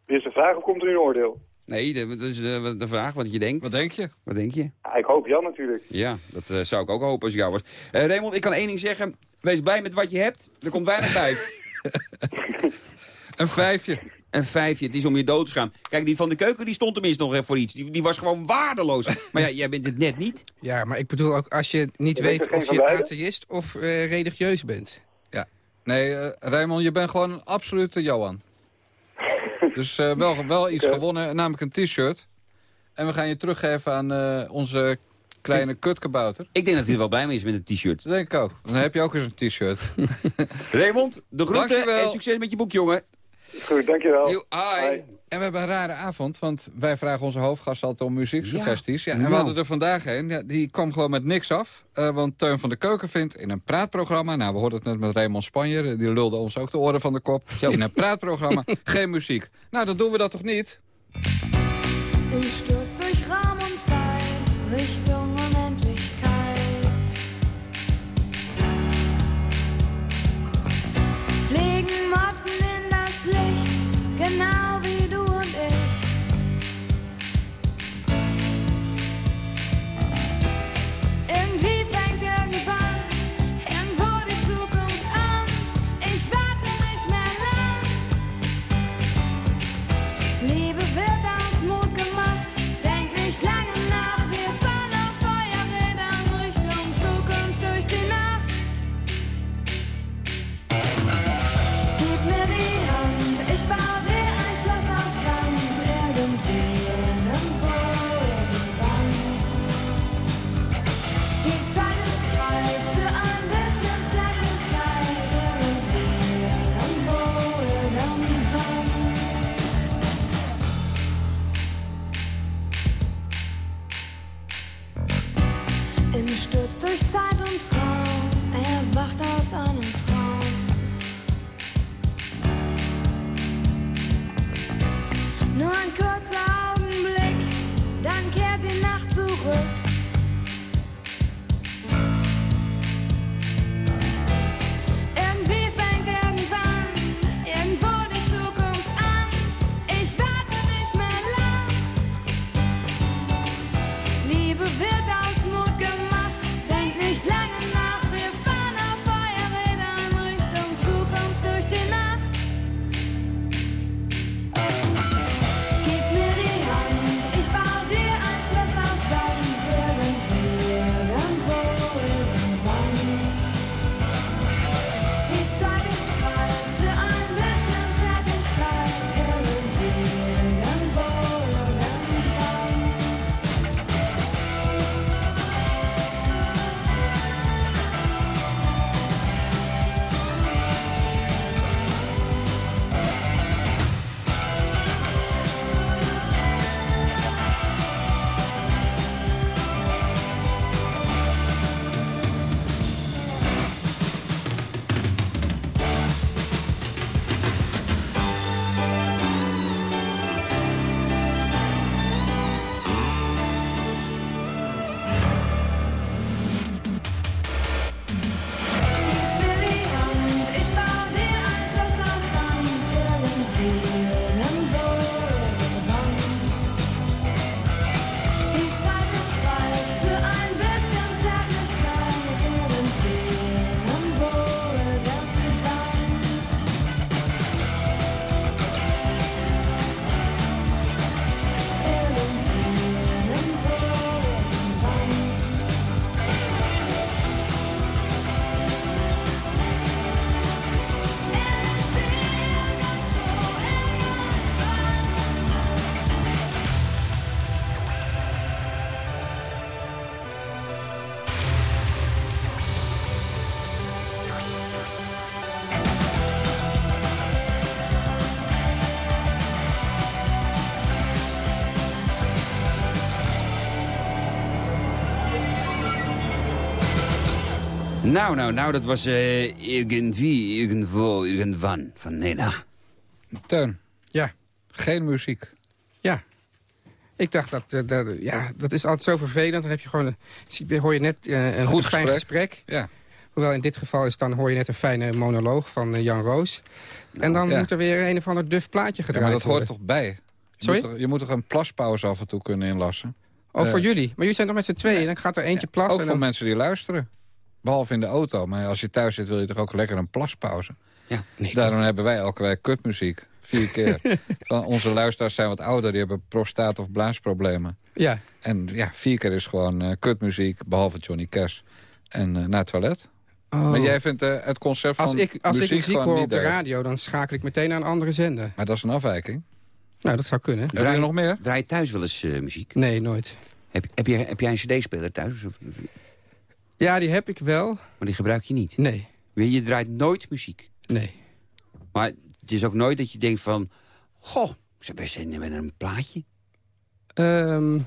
Eerste vraag, of komt er een oordeel? Nee, de- dat is de, de vraag wat je denkt. Wat denk je? Wat denk je? Ja, ik hoop Jan natuurlijk. Ja, dat eh, zou ik ook hopen als ik jou was. Eh Raymond, ik kan één ding zeggen. Wees blij met wat je hebt. Er komt weinig bij. Een vijfje. Een vijfje, het is om je dood te gaan. Kijk, die van de keuken die stond tenminste nog even voor iets. Die, die was gewoon waardeloos. Maar ja, jij bent het net niet. Ja, maar ik bedoel ook als je niet Je weet of je atheïst of eh, religieus bent. Nee, eh Raymond, je bent gewoon een absolute Johan. Dus eh, wel, wel iets gewonnen, namelijk een t-shirt. En we gaan je teruggeven aan eh, onze kleine kutkabouter. Ik denk dat hij er wel blij mee is met het t-shirt. Dat denk ik ook. Dan heb je ook eens een t-shirt. Raymond, de groeten Dankjewel. en succes met je boek, jongen. Goed, dankjewel. Yo, hi. En we hebben een rare avond, want wij vragen onze hoofdgast altijd om muzieksuggesties. Ja, en we nou. hadden er vandaag een, ja, die kwam gewoon met niks af. Eh, want Teun van de Keuken vindt in een praatprogramma... nou, we hoorden het net met Raymond Spanjer, die lulde ons ook de oren van de kop. In een praatprogramma geen muziek. Nou, dan doen we dat toch niet? Im Sturz durch Raum und Zeit, Richtung durch Zeit und. Nou, nou, nou, dat was eh irgendwie, irgendwo, irgendwan van Nena. Teun. Ja. Geen muziek. Ja. Ik dacht dat, eh, dat, ja, dat is altijd zo vervelend. Dan heb je gewoon, hoor je net eh, een Goed fijn gesprek. gesprek. Ja. Hoewel in dit geval is dan hoor je net een fijne monoloog van eh, Jan Roos. en dan ja. moet er weer een of ander duf plaatje Ja, gedraaid maar dat hoort worden. toch bij? Je Sorry? Moet je moet toch een plaspauze af en toe kunnen inlassen? Oh, voor Eh, jullie. Maar jullie zijn toch met z'n tweeën? Dan gaat er eentje plassen. Ook en voor dan... mensen die luisteren. Behalve in de auto. Maar als je thuis zit wil je toch ook lekker een plaspauze? Ja. Daarom hebben wij elke week kutmuziek. Vier keer. Van onze luisteraars zijn wat ouder. Die hebben prostaat- of blaasproblemen. Ja. En ja, vier keer is gewoon eh, kutmuziek. Behalve Johnny Cash. En eh, naar het toilet. Oh. Maar jij vindt eh, het concept Als van ik, als muziek ik muziek hoor op de radio, dan schakel ik meteen naar een andere zender. Maar dat is een afwijking. Nou, dat zou kunnen. Heb je nog meer? Draai je thuis wel eens muziek? Nee, nooit. Heb, heb, jij, heb jij een cd-speler thuis? Of, Ja, die heb ik wel. maar die gebruik je niet? Nee. Je je draait nooit muziek? Nee. Maar het is ook nooit dat je denkt van... Goh, ik zou best hebben in een plaatje. Ehm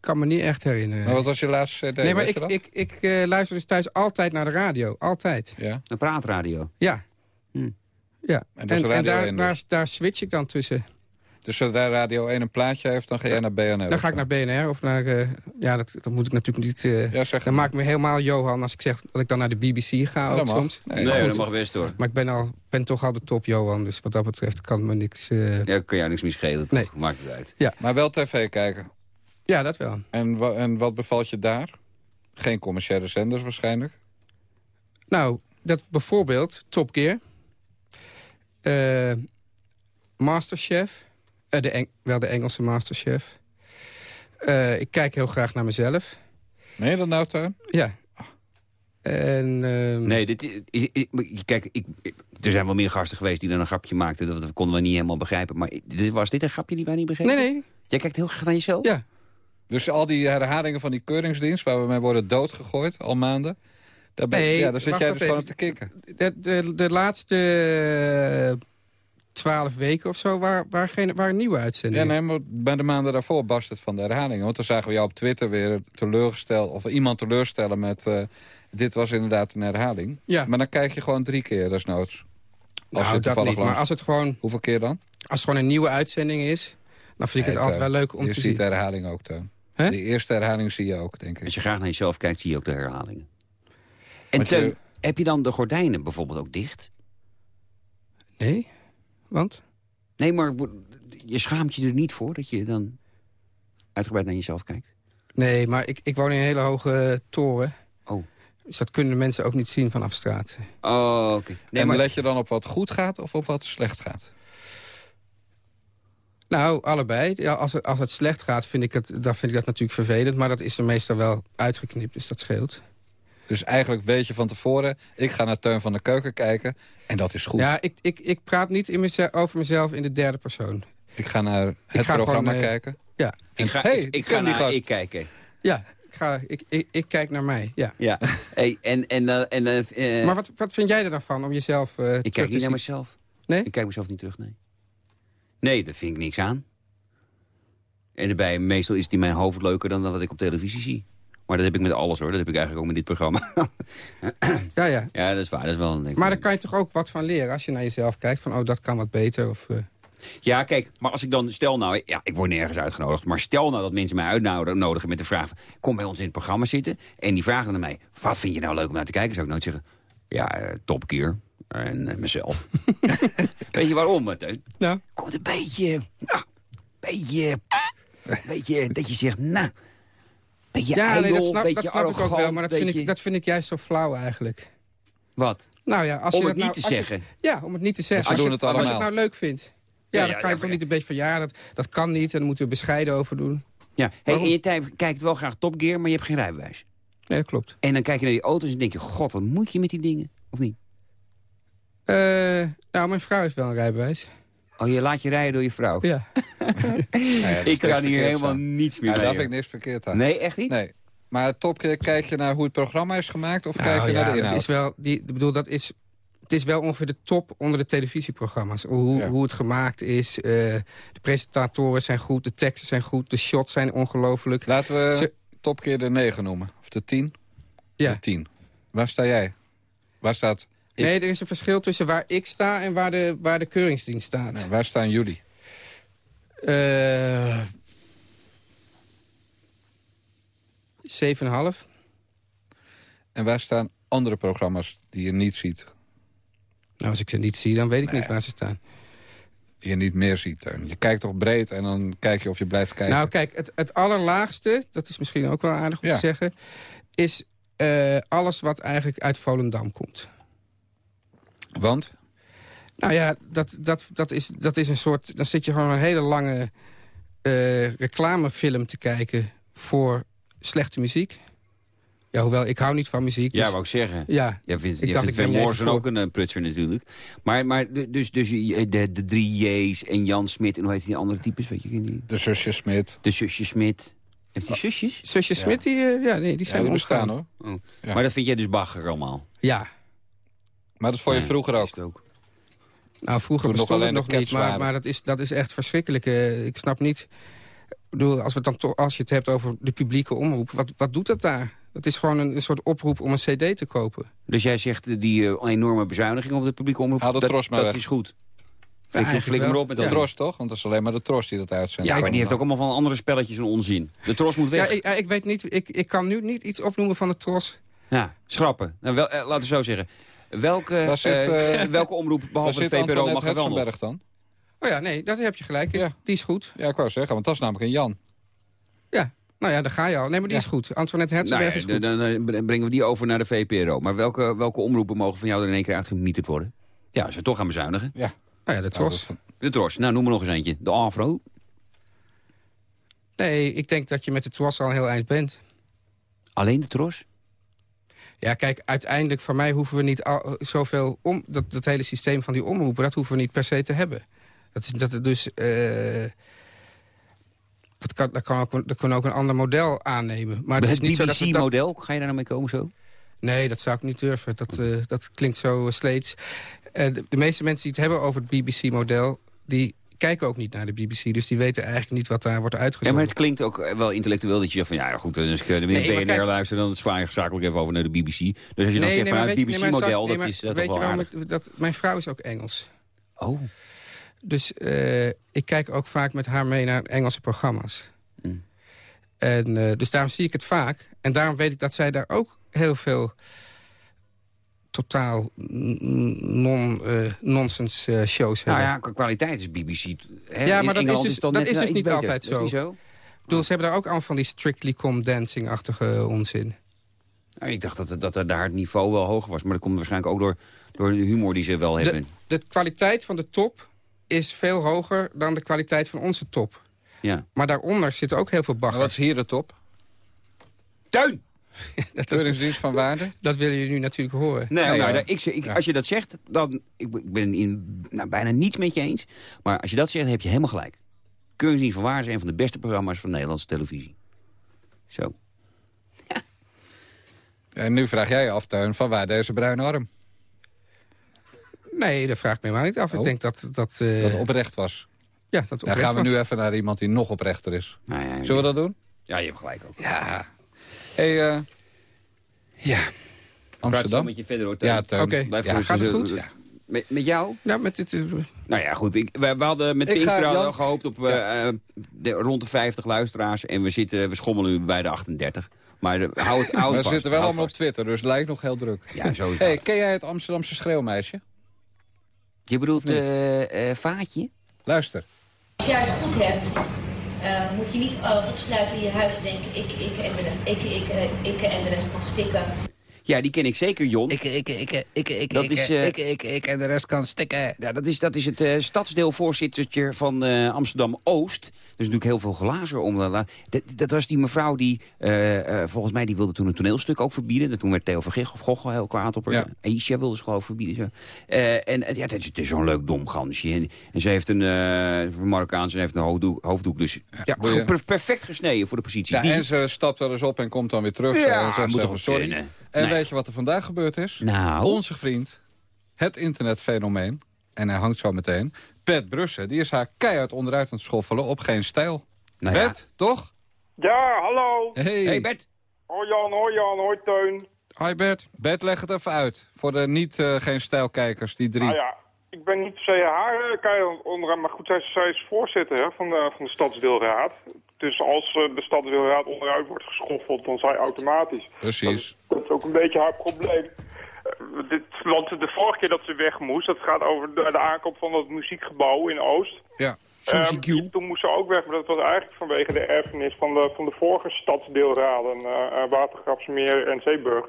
kan me niet echt herinneren. Maar wat was je laatste cd? nee, maar ik, ik, ik eh, luister dus thuis altijd naar de radio. Altijd. Ja. Een praatradio? Ja. Hm. Ja. En dat is Radio daar, 1 dus. daar, daar switch ik dan tussen. Dus zodra Radio 1 een plaatje heeft, dan ga jij naar BNR? Dan ga ik naar BNR of naar... eh, ja, dat, dat moet ik natuurlijk niet... eh Ja, zeg dan maak ik me helemaal Johan als ik zeg dat ik dan naar de BBC ga. Ja, soms. Nee, Nee, dat mag best hoor. Maar ik ben, al, ben toch al de top Johan. Dus wat dat betreft kan me niks... eh, Ja, kan jou niks meer schelen, toch? Nee. Maakt het uit. Maar wel tv kijken. Ja, dat wel. En, wa- en wat bevalt je daar? Geen commerciële zenders waarschijnlijk. Nou, dat bijvoorbeeld Top Gear. eh, Masterchef. Eh, de Eng- wel de Engelse Masterchef. Eh, ik kijk heel graag naar mezelf. Meen je dat nou, Tuin? Ja. En, ehm, Nee, dit, is- is- is- kijk, ik, ik- er zijn wel meer gasten geweest die dan een grapje maakten. Dat, dat konden we niet helemaal begrijpen. Maar dit- was dit een grapje die wij niet begrepen? Nee, nee. Jij kijkt heel graag naar jezelf? Ja. Dus al die herhalingen van die keuringsdienst... waar we mee worden doodgegooid al maanden... Daar, ben, Nee, ja, daar zit jij dus even. gewoon op te kikken. De, de, de laatste twaalf weken of zo waar, waar geen, waren nieuwe Ja, uitzendingen. nee, maar bij de maanden daarvoor barst het van de herhalingen. Want dan zagen we jou op Twitter weer teleurgesteld... of iemand teleurstellen met... eh, dit was inderdaad een herhaling. Ja. Maar dan kijk je gewoon drie keer, desnoods. Als nou, je dat toevallig niet. Maar als het, gewoon, Hoeveel keer dan? als het gewoon een nieuwe uitzending is... dan vind ik het altijd wel leuk om je te ziet zien. de herhaling ook, Teun. Hè? Die eerste herhaling zie je ook, denk ik. Als je graag naar jezelf kijkt, zie je ook de herhalingen. En je- heb je dan de gordijnen bijvoorbeeld ook dicht? Nee? Want? Nee, maar je schaamt je er niet voor dat je dan uitgebreid naar jezelf kijkt? Nee, maar ik, ik woon in een hele hoge eh, toren. Oh. Dus dat kunnen de mensen ook niet zien vanaf straat. Oh, oké. Nee, en maar let je dan op wat goed gaat of op wat slecht gaat? Nou, allebei. Ja, als, het, als het slecht gaat, vind ik, het, dan vind ik dat natuurlijk vervelend. Maar dat is er meestal wel uitgeknipt, dus dat scheelt. Dus eigenlijk weet je van tevoren... ik ga naar Teun van de Keuken kijken en dat is goed. Ja, ik, ik, ik praat niet in over mezelf in de derde persoon. Ik ga naar het ga programma gewoon, eh, kijken. Ja, ik ga, Hey, ik, ga die naar gast. ik kijken. ja ik, ga, ik, ik, ik kijk naar mij. Ja. Ja. Hey, en en, eh, en eh, maar wat, wat vind jij er dan van om jezelf eh ik kijk niet naar mezelf. Nee? Ik kijk mezelf niet terug, nee. Nee, daar vind ik niks aan. En daarbij, meestal is het in mijn hoofd leuker dan wat ik op televisie zie. Maar dat heb ik met alles hoor. Dat heb ik eigenlijk ook met dit programma. Ja, ja. ja, dat is waar. Dat is wel een Maar daar kan je toch ook wat van leren als je naar jezelf kijkt. Van, oh, dat kan wat beter. Of, eh, Ja, kijk, maar als ik dan, stel nou, ja, ik word nergens uitgenodigd. Maar stel nou dat mensen mij uitnodigen met de vraag, van, kom bij ons in het programma zitten. En die vragen aan mij, wat vind je nou leuk om naar te kijken? Zou ik nooit zeggen, ja, eh, Top Gear en eh, mezelf. Weet je waarom, Teun? Nou? Komt een beetje, nou, beetje, beetje, dat je zegt, nou, beetje ja, ijdel, nee, dat snap, beetje dat snap ik ook wel. Maar dat vind, ik, dat vind ik juist zo flauw eigenlijk. Wat? Nou ja, als Om je het dat niet nou, te je- zeggen. ja, om het niet te zeggen. Ze Als doen je, het als je het nou leuk vindt. Ja, Ja, dan ja, kan je ja, toch niet een beetje van... Ja, dat, dat kan niet en daar moeten we bescheiden over doen. Ja, hey, en je tijd kijkt wel graag Top Gear, maar je hebt geen rijbewijs. Nee, dat klopt. En dan kijk je naar die auto's en denk je, god, wat moet je met die dingen? Of niet? Eh, nou, mijn vrouw heeft wel een rijbewijs. Oh, je laat je rijden door je vrouw? Ja. Nou ja, Ik kan hier helemaal aan. niets meer Ja, mee. daar vind ik niks verkeerd aan. Nee, echt niet? Nee. Maar Topke, kijk je naar hoe het programma is gemaakt of Nou kijk je ja, naar de inhoud? is wel, die, ik bedoel, dat is, het is wel ongeveer de top onder de televisieprogramma's. Hoe, Ja. hoe het gemaakt is. eh, de presentatoren zijn goed, de teksten zijn goed, de shots zijn ongelooflijk. Laten we Ze- Topke de 9 noemen. Of de 10? Ja. De 10. Waar sta jij? Waar staat... Nee, er is een verschil tussen waar ik sta en waar de, waar de keuringsdienst staat. Waar staan jullie? Eh 7,5. En waar staan andere programma's die je niet ziet? Nou, als ik ze niet zie, dan weet ik niet waar ze staan. Die je niet meer ziet, Teun. Je kijkt toch breed en dan kijk je of je blijft kijken. Nou, kijk, het, het allerlaagste, dat is misschien ook wel aardig om Ja. te zeggen... is eh, alles wat eigenlijk uit Volendam komt. Want? Nou ja, dat, dat, dat, is, dat is een soort... Dan zit je gewoon een hele lange eh, reclamefilm te kijken voor slechte muziek. Ja, hoewel, ik hou niet van muziek. Ja, dus- wou ik zeggen. Ja, Jij vindt, ik jij vindt ik Van Morrison ook een eh, prutser natuurlijk. Maar, maar de- dus, dus je- de, de drie J's en Jan Smit en hoe heet die andere types? Weet je, die? De zusje Smit. De zusje Smit. Heeft die zusjes? Zusje Ja. Smit, die, eh, ja, nee, die Ja, zijn die bestaan hoor. Oh. Ja. Maar dat vind jij dus bagger allemaal? Ja, Maar dat vond je Nee, vroeger ook. het ook. nou vroeger Toen nog bestond het alleen nog niet, maar, maar dat, is, dat is echt verschrikkelijk. eh, ik snap niet... Ik bedoel, als, we het dan toch, als je het hebt over de publieke omroep, wat, wat doet dat daar? Het is gewoon een, een soort oproep om een cd te kopen. Dus jij zegt eh, die eh, enorme bezuiniging op de publieke omroep, Haal de dat, tros maar dat weg. is goed. Ja, maar op met De dat. Tros toch? Want dat is alleen maar de Tros die dat uitzendt. Ja, maar die heeft ook allemaal van andere spelletjes en onzin. De tros moet Ja, weg. Ja, ik, ja, ik weet niet, ik, ik kan nu niet iets opnoemen van de tros. schrappen. Nou, wel, eh, laten we zo zeggen. Welke, zit, eh, eh, welke omroep behalve de VPRO mag er wel nog? Hetzenberg dan? Oh ja, nee, daar heb je gelijk. Ja. Die is goed. Ja, ik wou zeggen, want dat is namelijk een Jan. Ja, nou ja, daar ga je al. Nee, maar die Ja. is goed. Antoinette Nou, Herzenberg ja, is goed. dan, brengen we die over naar de VPRO. Maar welke, welke omroepen mogen van jou er in één keer uitgemieterd worden? Ja, als we toch gaan bezuinigen. Ja. Nou ja, de tros. dat- De tros. Nou, noem maar nog eens eentje. De Afro. Nee, ik denk dat je met de tros al een heel eind bent. Alleen de tros? Ja, kijk, uiteindelijk van mij hoeven we niet al, zoveel om... Dat, dat hele systeem van die omroepen, dat hoeven we niet per se te hebben. Dat is dat het dus... eh, dat kan, dat, kan ook, een- dat kan ook een ander model aannemen. Maar het is niet zo dat we dat, BBC-model, ga je daar nou mee komen zo? Nee, dat zou ik niet durven. Dat, eh, dat klinkt zo uh, sleets. Eh, de, de meeste mensen die het hebben over het BBC-model... die kijken ook niet naar de BBC. Dus die weten eigenlijk niet wat daar wordt Ja, uitgezonden. maar het klinkt ook eh, wel intellectueel dat je van ja goed, als ik eh, de Nee, BNR luister, dan sla je zakelijk even over naar de BBC. Dus als je dan zegt het nee, maar BBC-model, zal- nee, dat is dat weet je wel waarom ik- dat, Mijn vrouw is ook Engels. Oh. Dus eh, ik kijk ook vaak met haar mee naar Engelse programma's. Mm. En, dus daarom zie ik het vaak. En daarom weet ik dat zij daar ook heel veel totaal n- non, eh, nonsens eh, shows Nou hebben. ja, qua kwaliteit is BBC... Hè, ja, in maar dat is dus, dan dat net, is eh, dus niet beter. altijd Dat is zo. niet zo? Ik bedoel, ze hebben daar ook allemaal van die Strictly Come Dancing-achtige onzin. Nou, ik dacht dat, het- dat er daar het niveau wel hoger was. Maar dat komt waarschijnlijk ook door, door de humor die ze wel De, hebben. de kwaliteit van de top is veel hoger dan de kwaliteit van onze top. Ja. Maar daaronder zit ook heel veel bagger. wat is hier de top? Tuin! Keuringsdienst van waarde? Dat willen jullie nu natuurlijk horen. Nee, nou, ja. ik, zeg- ik, als je dat zegt, dan... Ik, ik ben in nou, bijna niets met je eens. Maar als je dat zegt, heb je helemaal gelijk. Keuringsdienst van Waar is een van de beste programma's van Nederlandse televisie. Zo. En nu vraag jij je af, Teun, van waar deze bruine arm? Nee, dat vraag ik me maar niet af. Ik Oh. denk dat... Dat, eh, Dat oprecht was. ja, dat Dan oprecht gaan we was. nu even naar iemand die nog oprechter is. Nou, ja, Zullen we dat doen? Ja, je hebt gelijk ook. Ja. Hey, eh, Ja. Amsterdam. met je verder, hoor. Ja, Teun. Oké. Blijf Ja, rustig. gaat het goed? Ja. Met, met jou? Ja, met dit... eh, Nou ja, goed. Ik, we, we hadden met Pinkster Jan- gehoopt op eh, de, rond de 50 luisteraars. En we, zitten, we schommelen nu bij de 38. Maar de, hou het, het We vast, zitten wel allemaal op. Twitter, dus het lijkt nog heel druk. Ja, zo is Hey, ken jij het Amsterdamse schreeuwmeisje? Je bedoelt eh eh Vaatje? Luister. Als jij het goed hebt, eh, moet je niet eh, opsluiten in je huis en denken... Ik, ik, en de rest, ik, ik, eh, ik en de rest kan stikken. Ja, die ken ik zeker, Jon. Ik, ik, ik, ik, ik, Dat is, eh, ik, ik, ik en de rest kan stikken. Ja, dat is, dat is het eh, stadsdeelvoorzittertje van eh, Amsterdam-Oost. Er is natuurlijk heel veel glazer om. Dat, dat was die mevrouw die, volgens mij, die wilde toen een toneelstuk ook verbieden. En toen werd Theo van Gogh, heel kwaad op haar. Ja. Aisha wilde ze geloof ik verbieden. zo. En ja, het is, het is zo'n leuk dom gansje. En, en ze heeft een, uh, Marokkaans en heeft een hoofddoek. hoofddoek dus ja, perfect gesneden voor de positie. Ja, Die- en ze stapt wel eens op en komt dan weer terug. Ja, zegt moet ze toch kunnen. En Nee. weet je wat er vandaag gebeurd is? Nou? Onze vriend, het internetfenomeen, en hij hangt zo meteen... Bert Brussen, die is haar keihard onderuit aan het schoffelen op geen stijl. Nou ja. Bert, toch? Ja, hallo. Hey. Hey Bert, Hoi Jan, hoi Jan, hoi Teun. Hi Bert. Bert, leg het even uit. Voor de niet eh, geen stijlkijkers, die drie. Nou ja, ik ben niet per se haar eh, keihard onderaan, maar goed, zij, is- zij is voorzitter hè, van, de, van de stadsdeelraad. Dus als eh, de stadsdeelraad onderuit wordt geschoffeld, dan zij automatisch. Precies. Dat is ook een beetje haar probleem. Eh, dit, want de vorige keer dat ze weg moest, dat gaat over de, de aankoop van dat muziekgebouw in Oost. Ja. Ehm, toen moest ze ook weg, maar dat was eigenlijk vanwege de erfenis van de, van de vorige stadsdeelraden, eh eh, Watergraafsmeer en Zeeburg.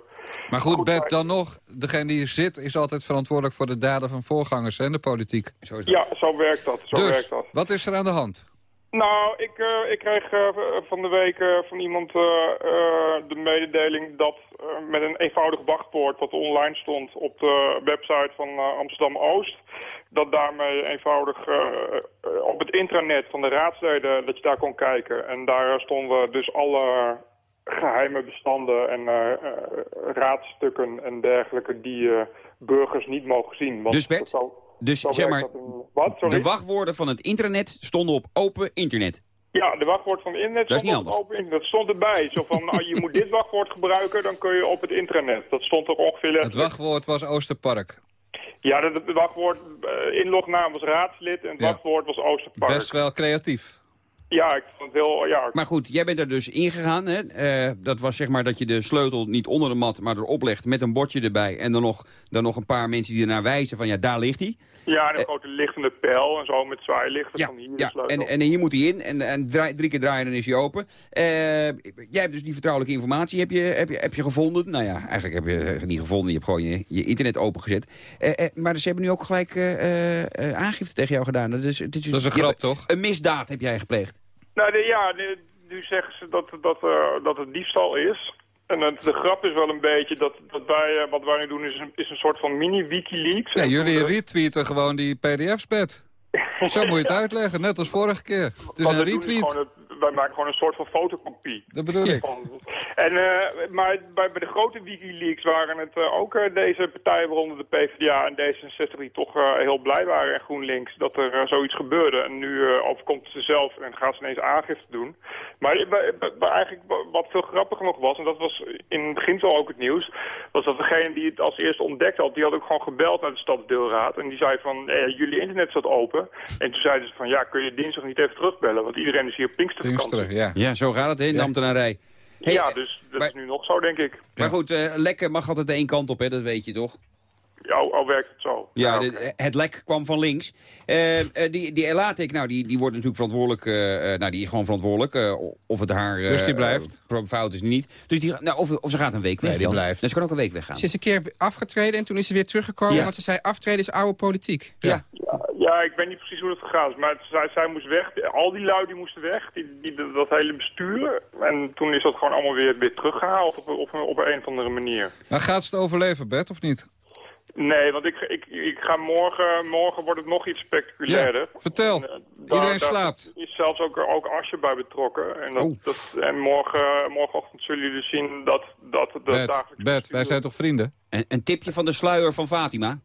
Maar goed, Goed, Bert, maar- dan nog. Degene die hier zit is altijd verantwoordelijk voor de daden van voorgangers in de politiek. zo is dat. Ja, zo werkt dat. Zo dus, werkt dat. wat is er aan de hand? Nou, ik, eh, ik kreeg eh, van de week eh, van iemand de mededeling dat met een eenvoudig wachtwoord dat online stond op de website van Amsterdam-Oost, dat daarmee eenvoudig op het intranet van de raadsleden, dat je daar kon kijken. En daar stonden dus alle geheime bestanden en raadstukken en dergelijke die burgers niet mogen zien. Want Dus Bert, dus zo zeg maar, Wat? De wachtwoorden van het internet stonden op open internet. Ja, de wachtwoord van het internet Dat is stond niet op open internet. Dat stond erbij. Zo van, nou, je moet dit wachtwoord gebruiken, dan kun je op het intranet. Dat stond er ongeveer Het wachtwoord was Oosterpark. Ja, het wachtwoord, eh, inlognaam was raadslid en het Ja. wachtwoord was Oosterpark. Best wel creatief. Ja, ik vond het heel, ja. Maar goed, jij bent er dus ingegaan. Hè? Eh, dat was zeg maar dat je de sleutel niet onder de mat, maar erop legt met een bordje erbij. En dan nog, dan nog een paar mensen die ernaar wijzen van ja, daar ligt hij. Ja, en een grote lichtende pijl en zo met zwaailichten van hier de Ja, sleutel. en, en hier moet hij in en, en draai- drie keer draaien dan is hij open. Eh, jij hebt dus die vertrouwelijke informatie heb je, heb, je, heb je gevonden. Nou ja, eigenlijk heb je het niet gevonden. Je hebt gewoon je, je internet opengezet. Maar ze hebben nu ook gelijk eh, eh, eh, aangifte tegen jou gedaan. Dat is, dit is, Dat is een grap, hebt- toch? Een misdaad heb jij gepleegd. Nou, de, ja, de- nu zeggen ze dat, dat, eh, dat het diefstal is. En het- de grap is wel een beetje dat, dat wij, eh, wat wij nu doen is een, is een soort van mini-Wikileaks. Ja, jullie retweeten gewoon die pdf's, Bert. Zo moet je het uitleggen, net als vorige keer. Het is wat een is retweet. het- wij maken gewoon een soort van fotocopie. Dat bedoel ik. En, eh, maar bij, bij de grote Wikileaks waren het eh, ook eh, deze partijen, waaronder de PvdA en D66, die toch heel blij waren en GroenLinks, dat er zoiets gebeurde. En nu overkomt ze zelf en gaan ze ineens aangifte doen. Maar bij- bij- bij eigenlijk wa- wat veel grappiger nog was, en dat was in het begin al ook het nieuws, was dat degene die het als eerste ontdekt had, die had ook gewoon gebeld naar de stadsdeelraad. En die zei van, eh, jullie internet staat open. En toen zeiden ze van, ja, kun je dinsdag niet even terugbellen? Want iedereen is hier Pinkstervakantie. Pinksteren, ja. Ja, zo gaat het in de ambtenarij. Hey, ja, dus dat is nu nog zo, denk ik. Maar goed, eh, lekker mag altijd de één kant op, hè, dat weet je toch? Ja, al, al werkt het zo. Ja, het lek kwam van links. Eh, eh, die, die Elatic, nou, die, die wordt natuurlijk verantwoordelijk. eh, eh, nou, die is gewoon verantwoordelijk. eh, of het haar Dus die blijft? fout is niet. Dus die, nou, of, of ze gaat een week weg. Nee, die Jan. blijft. Dus ze kan ook een week weggaan. Ze is een keer afgetreden en toen is ze weer teruggekomen... Ja. want ze zei aftreden is oude politiek. Ja. Ja, ik weet niet precies hoe dat gegaan is, maar het- zij, zij moest weg. Al die lui die moesten weg, die, die, dat hele bestuur. En toen is dat gewoon allemaal weer, weer teruggehaald op, op, op een of andere manier. Maar gaat ze het overleven, Bert, of niet? Nee, want ik, ik, ik ga morgen, morgen wordt het nog iets spectaculairder. Ja, vertel. En, eh, daar- Iedereen daar slaapt. is zelfs ook, ook Asje bij betrokken. En, dat, dat, en morgen, morgenochtend zullen jullie zien dat, dat de Bert, Bert, wij zijn toch vrienden? Een, een tipje van de sluier van Fatima.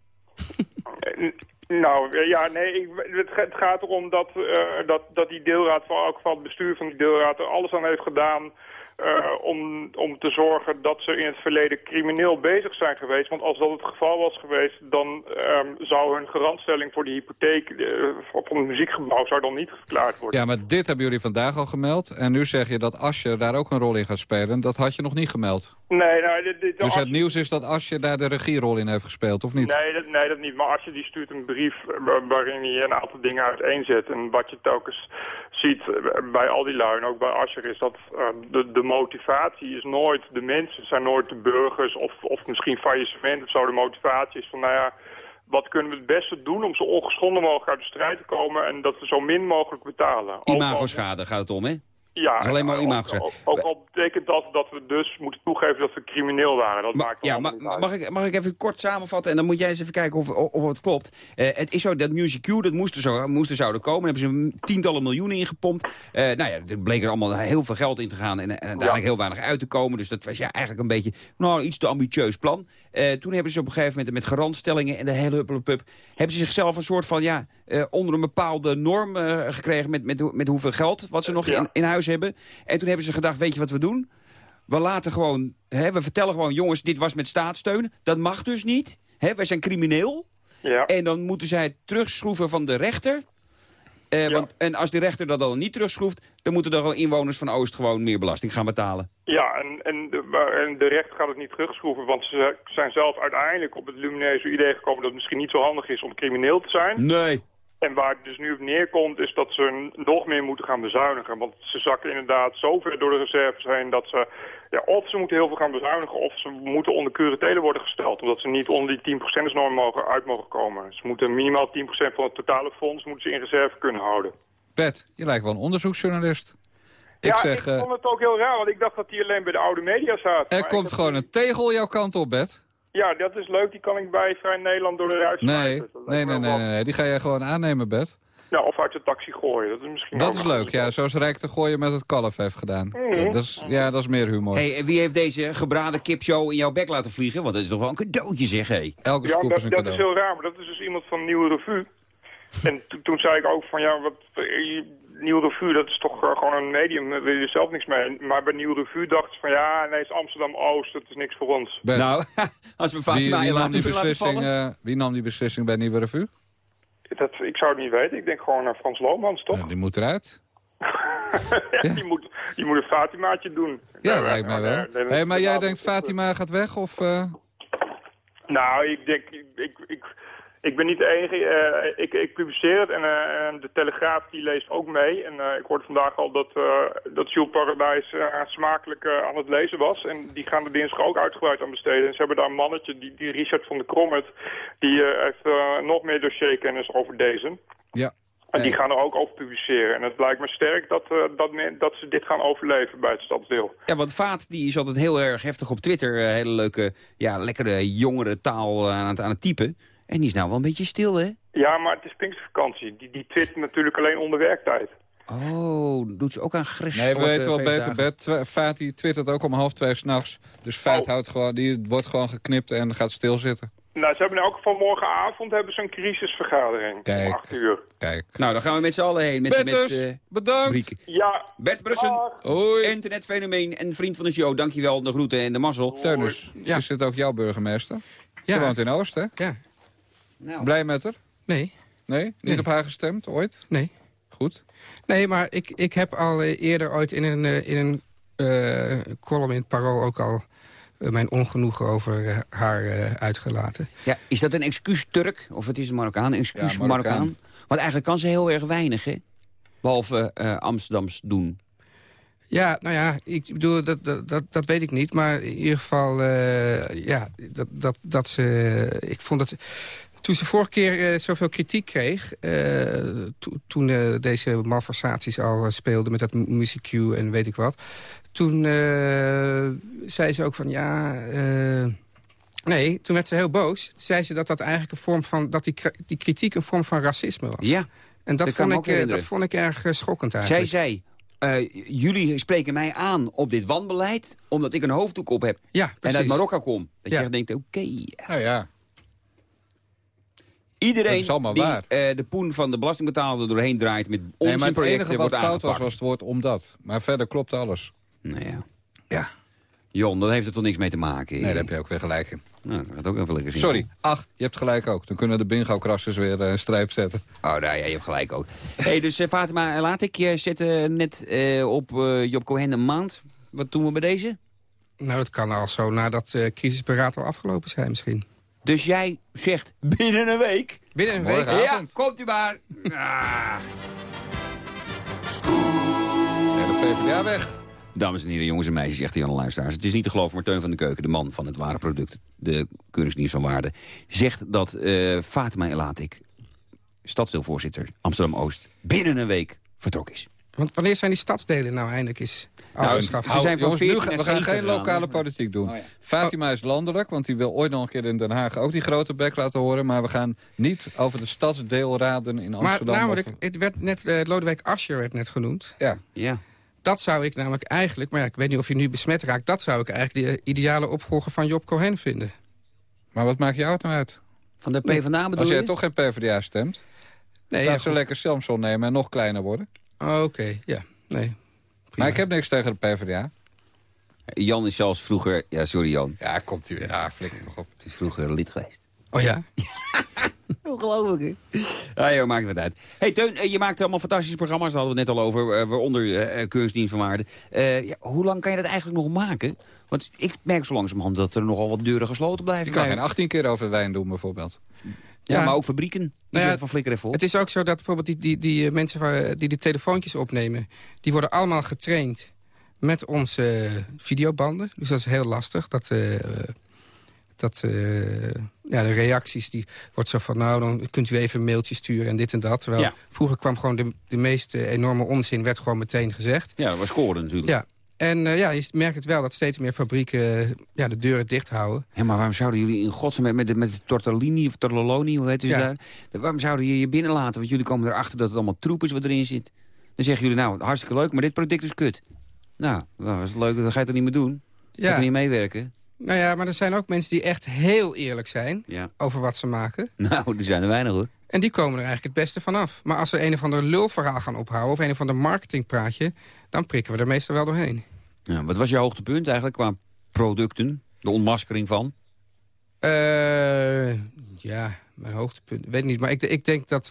Nou, eh, ja, nee, ik, het, ga- het gaat erom dat, eh, dat, dat die deelraad, van elk geval het bestuur van die deelraad, er alles aan heeft gedaan eh, om, om te zorgen dat ze in het verleden crimineel bezig zijn geweest. Want als dat het geval was geweest, dan ehm, zou hun garantstelling voor de hypotheek eh, van het muziekgebouw zou dan niet verklaard worden. Ja, maar dit hebben jullie vandaag al gemeld. En nu zeg je dat Asje daar ook een rol in gaat spelen. Dat had je nog niet gemeld. Nee, nou, dit, dit, Dus het nieuws is dat Asje daar de regierol in heeft gespeeld, of niet? Nee dat, nee, dat niet. Maar als je die stuurt een brief wa- waarin hij een aantal dingen uiteenzet. En wat je telkens ziet eh, bij al die lui en ook bij Asscher is dat de, de motivatie is nooit de mensen, zijn nooit de burgers of, of misschien faillissement of zo. De motivatie is van, nou ja, wat kunnen we het beste doen om zo ongeschonden mogelijk uit de strijd te komen en dat we zo min mogelijk betalen. Imago-schade gaat het om, hè? Ja, is alleen maar ook- imago-schade. Ook, ook al betekent dat dat we dus moeten toegeven dat we crimineel waren. Dat maakt Ja, mag, ik, mag ik even kort samenvatten en dan moet jij eens even kijken of, of, het klopt. Eh, het is zo dat Music Q, dat moest er, zo, moest er zouden komen. Daar hebben ze tientallen miljoenen ingepompt. Eh nou ja, er bleek er allemaal heel veel geld in te gaan en, en uiteindelijk heel weinig uit te komen. Dus dat was ja eigenlijk een beetje, nou, een iets te ambitieus plan. Eh, toen hebben ze op een gegeven moment met garantstellingen en de hele huppelepup... hebben ze zichzelf een soort van, ja, eh, onder een bepaalde norm eh, gekregen met, met, met hoeveel geld wat ze nog in, in huis hebben. En toen hebben ze gedacht, weet je wat we doen? We laten gewoon, hè, we vertellen gewoon, jongens, dit was met staatssteun. Dat mag dus niet. Hè, wij zijn crimineel. Ja. En dan moeten zij het terugschroeven van de rechter. Eh, want, en als de rechter dat dan niet terugschroeft... dan moeten de gewoon inwoners van Oost gewoon meer belasting gaan betalen. Ja, en, en, de, en de rechter gaat het niet terugschroeven, want ze zijn zelf uiteindelijk op het lumineuze idee gekomen dat het misschien niet zo handig is om crimineel te zijn. Nee. En waar het dus nu op neerkomt is dat ze nog meer moeten gaan bezuinigen. Want ze zakken inderdaad zo ver door de reserves heen dat ze... Ja, of ze moeten heel veel gaan bezuinigen of ze moeten onder curatele worden gesteld. Omdat ze niet onder die 10%-norm mogen, uit mogen komen. Ze moeten minimaal 10% van het totale fonds moeten ze in reserve kunnen houden. Bert, je lijkt wel een onderzoeksjournalist. Ik ja, zeg, ik eh, vond het ook heel raar, want ik dacht dat die alleen bij de oude media zaten. er komt gewoon een tegel jouw kant op, Bert. Ja, dat is leuk. Die kan ik bij Vrij Nederland door de ruis Nee, smijten. Dat nee, nee, nee, nee, die ga je gewoon aannemen, Bert. Ja, of uit de taxi gooien. Dat is misschien Dat is leuk, ja. Zoals Rijk de Gooien met het kalf heeft gedaan. Mhm. Dat is, ja, dat is meer humor. Hey, en wie heeft deze gebraden kipshow in jouw bek laten vliegen? Want dat is toch wel een cadeautje, zeg, hé. Elke Ja, dat, dat is heel raar, maar dat is dus iemand van Nieuwe Revue. En to- toen zei ik ook van, ja, wat, Nieuwe Revue, dat is toch eh, gewoon een medium, daar wil je zelf niks mee. Maar bij Nieuwe Revue dacht ze van, ja, nee, is Amsterdam-Oost, dat is niks voor ons. Bert, Nou, als we wie, Fatima wie, je nam laten, die beslissing, vallen... eh, wie nam die beslissing bij Nieuwe Revue? Dat, ik zou het niet weten, ik denk gewoon naar Frans Lomans, toch? Ja, die moet eruit. Ja, die, moet, die moet een Fatimaatje doen. Ja, Nee, lijkt mij wel. nee, nee, Hey, maar jij denkt Fatima gaat weg? Of, eh? Nou, ik denk, ik, ik, ik, ik ben niet de enige. eh, ik, ik publiceer het en eh, en de Telegraaf die leest ook mee. En eh, ik hoorde vandaag al dat, dat Jules Paradijs smakelijk aan het lezen was. En die gaan er dinsdag ook uitgebreid aan besteden. En ze hebben daar een mannetje, die, die Richard van de Krommet, die heeft nog meer dossierkennis over deze. Ja. En die gaan er ook over publiceren. En het lijkt me sterk dat, dat, dat ze dit gaan overleven bij het stadsdeel. Ja, want Vaat die is altijd heel erg heftig op Twitter. hele leuke, ja, lekkere jongere taal aan het, aan het typen. En die is nou wel een beetje stil, hè? Ja, maar het is Pinkstervakantie. Die, die twittert natuurlijk alleen onder werktijd. Oh, doet ze ook aan Gres? Nee, we weten wel beter. Bert, Fatih twittert ook om half twee s'nachts. Dus Feit houdt gewoon, die wordt gewoon geknipt en gaat stilzitten. Nou, ze hebben in elk geval morgenavond hebben ze een crisisvergadering. Kijk. Om 8 uur. Kijk. Nou, dan gaan we met z'n allen heen. Met, Bert met, bedankt. Ja. Bert Brussen, Hoi. internetfenomeen en vriend van de show. Dankjewel, de groeten en de mazzel. Teunus, is dit ook jouw burgemeester? Ja. Je woont in Oost, hè? Ja. Nou. Blij met haar? Nee. Nee? Niet Nee. op haar gestemd, ooit? Nee. Goed. Nee, maar ik, ik heb al eh, eerder ooit in een, eh, in een eh, column in het Parool ook al mijn ongenoegen over haar eh, uitgelaten. Ja, is dat een excuus Turk? Of het is een Marokkaan? Een excuus Ja, Marokkaan. Marokkaan. Want eigenlijk kan ze heel erg weinig, hè? Behalve eh, Amsterdams doen. Ja, nou ja, ik bedoel, dat, dat, dat, dat weet ik niet. Maar in ieder geval, eh, ja, dat, dat, dat ze... Ik vond het... Toen ze vorige keer eh, zoveel kritiek kreeg... eh, to- toen eh, deze malversaties al speelden met dat Music Q en weet ik wat... toen zei ze ook van, ja... nee, toen werd ze heel boos. Toen zei ze dat dat eigenlijk een vorm van... dat die, die kritiek een vorm van racisme was. Ja, En dat, vond ik, dat vond ik erg schokkend Zij eigenlijk. zei, eh, jullie spreken mij aan op dit wanbeleid... omdat ik een hoofddoek op heb. Ja, en uit Marokko kom. Dat Ja. je denkt, oké. Nou ja. Iedereen Dat is allemaal die waar. eh, de poen van de belastingbetaler er doorheen draait... met Nee, maar het enige wat wordt fout was, was het woord omdat. Maar verder klopt alles. Nou ja. Ja. Jon, dat heeft er toch niks mee te maken? Nee, daar heb je ook weer gelijk in. Nou, dat gaat ook even lekker zien. Sorry. Ach, je hebt gelijk ook. Dan kunnen de bingo-krassers weer eh, een strijp zetten. Oh, nou ja, je hebt gelijk ook. hey, dus eh, Fatima, laat ik je zetten net eh, op eh, Job Cohen een maand. Wat doen we bij deze? Nou, dat kan al zo nadat eh crisisberaad al afgelopen zijn misschien. Dus jij zegt binnen een week? Binnen een week? Ja, komt u maar. Ah. En de PvdA weg. Dames en heren, jongens en meisjes, echte Jan luisteraars. Het is niet te geloven, maar Teun van de Keuken, de man van het ware product... de Keuringsdienst van Waarde, zegt dat eh Fatima Elatik... stadsdeelvoorzitter Amsterdam-Oost, binnen een week vertrokken is. Want wanneer zijn die stadsdelen nou eindelijk eens Nou, ze zijn van Jongens, nu 14 gaan- naar we gaan 7 geen lokale politiek doen. Oh ja. Fatima is landelijk, want die wil ooit nog een keer in Den Haag ook die grote bek laten horen. Maar we gaan niet over de stadsdeelraden in maar Amsterdam. namelijk, of- het werd net, eh, Lodewijk Asscher werd net genoemd. Ja. Ja. Dat zou ik namelijk eigenlijk, maar ja, ik weet niet of je nu besmet raakt... dat zou ik eigenlijk de ideale opvolger van Job Cohen vinden. Maar wat maakt jou het nou uit? Van de PvdA bedoel Als jij je? toch geen PvdA stemt, Nee, laat ja, ze goed. lekker Samson nemen en nog kleiner worden. Oké, ja. Nee. Maar ik heb niks tegen de PvdA. Jan is zelfs vroeger... Ja, sorry Jan. Ja, komt hij weer. Ja, flikker toch op. Het is vroeger lid geweest. Oh ja? Ongelooflijk, hè? Ja, joh, maakt het uit. hey, Teun, eh, je maakt allemaal fantastische programma's. Daar hadden we het net al over, eh, waaronder eh Keuringsdienst van Waarde. Eh, ja, hoe lang kan je dat eigenlijk nog maken? Want ik merk zo langzamerhand dat er nogal wat deuren gesloten blijven. Je kan bij- geen 18 keer over wijn doen, bijvoorbeeld. Ja, Ja. maar ook fabrieken. Die Nou zeggen van flikker even op. Het is ook zo dat bijvoorbeeld die, die, die mensen waar, die de telefoontjes opnemen... die worden allemaal getraind met onze eh, videobanden. Dus dat is heel lastig. Dat, eh, dat, eh, ja, de reacties, die wordt zo van... nou, dan kunt u even een mailtje sturen en dit en dat. Terwijl Ja. vroeger kwam gewoon de, de meest enorme onzin... werd gewoon meteen gezegd. Ja, we scoren natuurlijk. Ja. En eh, ja, je merkt het wel dat steeds meer fabrieken eh, ja, de deuren dicht houden. Ja, maar waarom zouden jullie in godsnaam met, met, de, met de tortellini of tortelloni, hoe heet het Ja. daar? Waarom zouden je je binnenlaten? Want jullie komen erachter dat het allemaal troep is wat erin zit. Dan zeggen jullie, nou, hartstikke leuk, maar dit product is kut. Nou, nou is leuk, dat ga je toch niet meer doen? Ja. Ja. er niet meewerken? Nou ja, maar er zijn ook mensen die echt heel eerlijk zijn Ja. over wat ze maken. Nou, er zijn er weinig hoor. En die komen er eigenlijk het beste vanaf. Maar als ze een of ander lulverhaal gaan ophouden... of een of ander marketingpraatje... dan prikken we er meestal wel doorheen. Ja, wat was je hoogtepunt eigenlijk qua producten? De ontmaskering van? Eh, ja, mijn hoogtepunt. Weet niet, maar ik, ik denk dat...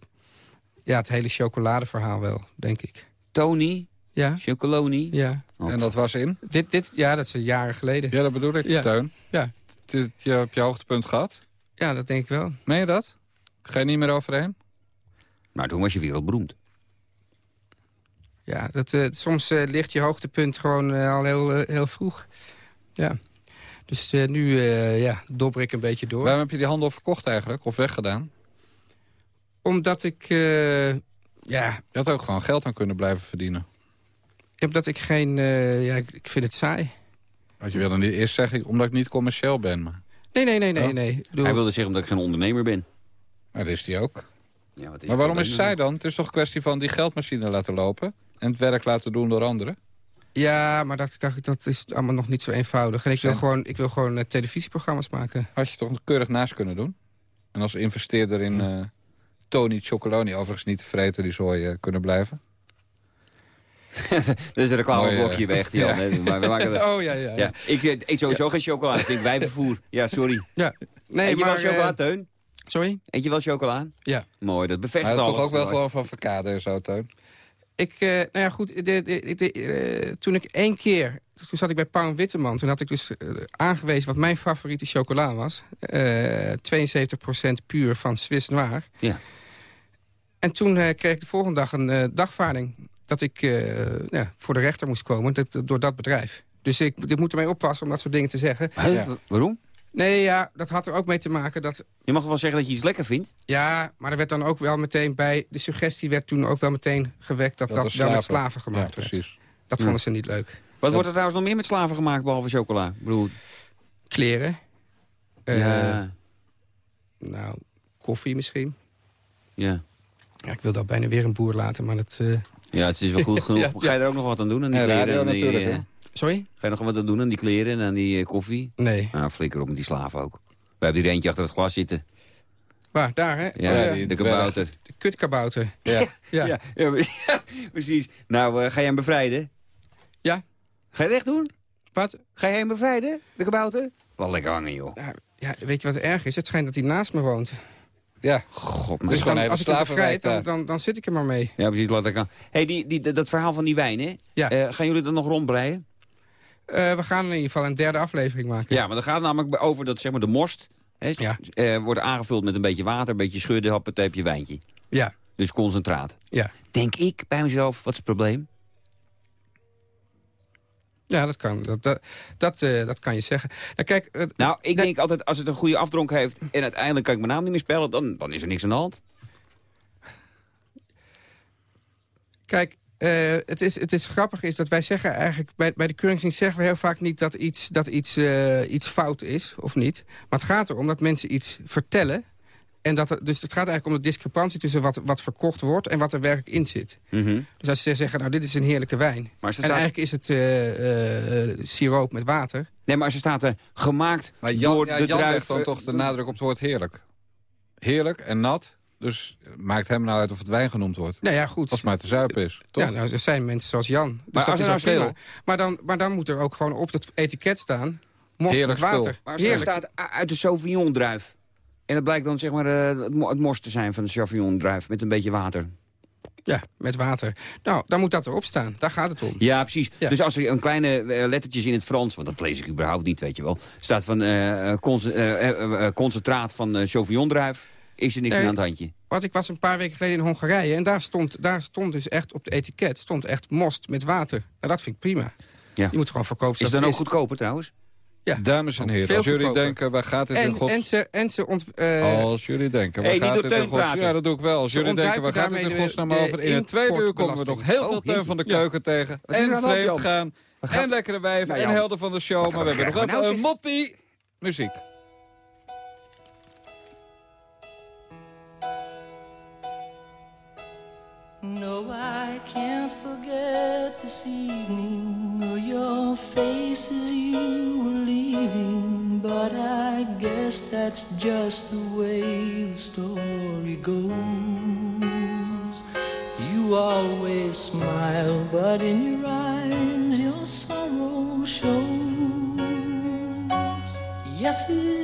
Ja, het hele chocoladeverhaal wel, denk ik. Tony? Ja. Chocoloni? Ja. En dat was in? Dit, dit, ja, dat is jaren geleden. Ja, dat bedoel ik, Ja. Teun. Ja. Dit- Je hebt je hoogtepunt gehad? Ja, dat denk ik wel. Meen je dat? Ga je niet meer overheen? Nou, toen was je wereldberoemd. Ja, dat, eh, soms eh, ligt je hoogtepunt gewoon eh, al heel, heel vroeg. Ja. Dus eh, nu eh, ja, dobber ik een beetje door. Waarom heb je die handel verkocht eigenlijk? Of weggedaan? Omdat ik... eh, ja, Je had ook gewoon geld aan kunnen blijven verdienen. Omdat ik geen... eh, ja, ik, ik vind het saai. Want je wilde niet eerst zeggen, omdat ik niet commercieel ben. Maar, Nee, nee, nee, nee. Oh. nee. Ik bedoel- Hij wilde zeggen omdat ik geen ondernemer ben. maar dat is die ook. Ja, wat is Maar waarom is zij dan? Het is toch een kwestie van die geldmachine laten lopen... en het werk laten doen door anderen? Ja, maar dat, dat, dat is allemaal nog niet zo eenvoudig. En ik wil Zijn- gewoon, ik wil gewoon eh, televisieprogramma's maken. Had je toch keurig naast kunnen doen? En als investeerder in eh, Tony Chocoloni... overigens niet te vreten, die zooi eh, kunnen blijven? Dat is een reclameblokje Mooi, eh, bij Echte Jan. Maar we maken dat- Oh, ja, ja, ja. Ik eh, eet sowieso geen chocola. Dat vind ik wijvervoer. Ja, sorry. Ja. Nee, eet je maar, wel chocola, eh, Teun? Sorry? Eet je wel chocola? Ja. Mooi, dat bevestigt alles. toch ook wel gewoon van verkade en zo, Teun? Ik, nou ja, goed, de, de, de, toen ik één keer... Toen zat ik bij Paul Witteman. Toen had ik dus aangewezen wat mijn favoriete chocola was. Eh 72% puur van Swiss Noir. Ja. En toen kreeg ik de volgende dag een dagvaarding... dat ik eh, ja, voor de rechter moest komen dat, door dat bedrijf. Dus ik, ik moet ermee oppassen om dat soort dingen te zeggen. Huh? Waarom? Nee, ja, dat had er ook mee te maken dat... Je mag wel zeggen dat je iets lekker vindt. Ja, maar er werd dan ook wel meteen bij... De suggestie werd toen ook wel meteen gewekt... dat dat, wel met slaven- gemaakt Ja, werd. precies. Dat Ja. vonden ze niet leuk. Wat wordt er trouwens nog meer met slaven gemaakt, behalve chocola? Ik bedoel, Kleren. Eh, ja, Nou, koffie misschien. ja. Ja, ik wil daar bijna weer een boer laten, maar dat... eh, ja, het is wel goed genoeg. Ja, Ga je er ook nog wat aan doen? Aan die En kleren radio en die, natuurlijk, eh, hè? Sorry? Ga je nog wat aan doen aan die kleren en aan die eh, koffie? Nee. Nou, flikker op met die slaven ook. We hebben hier eentje achter het glas zitten. Waar? Daar, hè? Ja, Oh, die, de kabouter. De kutkabouter. Ja. Ja. Ja, ja, ja, precies. Nou, eh, ga jij hem bevrijden? Ja. Ga je het echt doen? Wat? Ga jij hem bevrijden, de kabouter? Wel lekker hangen, joh. Ja, ja, weet je wat erg is? Het schijnt dat hij naast me woont. Ja, God, Dus gewoon dan, als ik hem bevrijd, dan, dan, dan zit ik er maar mee. Ja, precies, laat ik aan. hey, die, die, dat verhaal van die wijn, hè? Ja. Eh, gaan jullie dat nog rondbreien? Eh, we gaan in ieder geval een derde aflevering maken. Ja, maar dan gaat het namelijk over dat zeg maar, de morst hè, Ja. eh, wordt aangevuld met een beetje water, een beetje schudden, happatee, heb je wijntje. Ja. Dus concentraat. Ja. Denk ik bij mezelf, wat is het probleem? Ja, dat kan. Dat, dat, dat, eh, dat kan je zeggen. Nou, kijk, Nou, ik denk altijd, als het een goede afdronk heeft... en uiteindelijk kan ik mijn naam niet meer spellen... dan, dan is er niks aan de hand. Kijk, eh, het, is, het is grappig is dat wij zeggen eigenlijk... bij, bij de keuringsdienst zeggen we heel vaak niet dat iets, dat iets, eh, iets fout is, of niet. Maar het gaat erom dat mensen iets vertellen... En dat er, dus het gaat eigenlijk om de discrepantie tussen wat, wat verkocht wordt... en wat er werkelijk in zit. Dus als ze zeggen, nou, dit is een heerlijke wijn... Maar ze en staat- eigenlijk is het eh, eh, siroop met water... Nee, maar ze staat er gemaakt Maar Jan, door ja, de Jan druif... legt dan toch de nadruk op het woord heerlijk. Heerlijk en nat. Dus maakt hem nou uit of het wijn genoemd wordt. Nou ja, goed. Als het maar te zuipen is, toch? Ja, nou, er zijn mensen zoals Jan. Dus Maar dat als is ook nou veel- Maar dan, maar dan moet er ook gewoon op het etiket staan... Most Heerlijk met spul. water. Maar staat uit de Sauvignon-druif. En dat blijkt dan zeg maar eh, het mo- het mos te zijn van de Sauvignon-druif... met een beetje water. Ja, met water. Nou, dan moet dat erop staan. Daar gaat het om. Ja, precies. Ja. Dus als er een kleine eh, lettertjes in het Frans... want dat lees ik überhaupt niet, weet je wel... staat van conce- eh, concentraat van eh Sauvignon-druif... is er niks Nee. meer aan het handje. Want ik was een paar weken geleden in Hongarije... en daar stond, daar stond dus echt op het etiket stond echt most met water. Nou, dat vind ik prima. Ja. Je moet gewoon verkopen Is zoals dan ook goedkoper trouwens? Ja. Dames en heren, als jullie goedkoper. denken, waar gaat dit in En, gods... en ze, en ze ont, eh, Als jullie denken, waar Hey, gaat dit in Teun gods... praten. Ja, dat doe ik wel. Als Ze jullie denken, waar gaat dit in godsnaam over? In het tweede uur komen we nog heel veel Oh, Teun van de Ja. keuken tegen. En vreemd gaan. En lekkere wijven. En helden van de show. Maar we hebben nog even nou, een moppie muziek. No, I can't forget this evening your face you that's just the way the story goes. You always smile, but in your eyes your sorrow shows. Yes, it shows.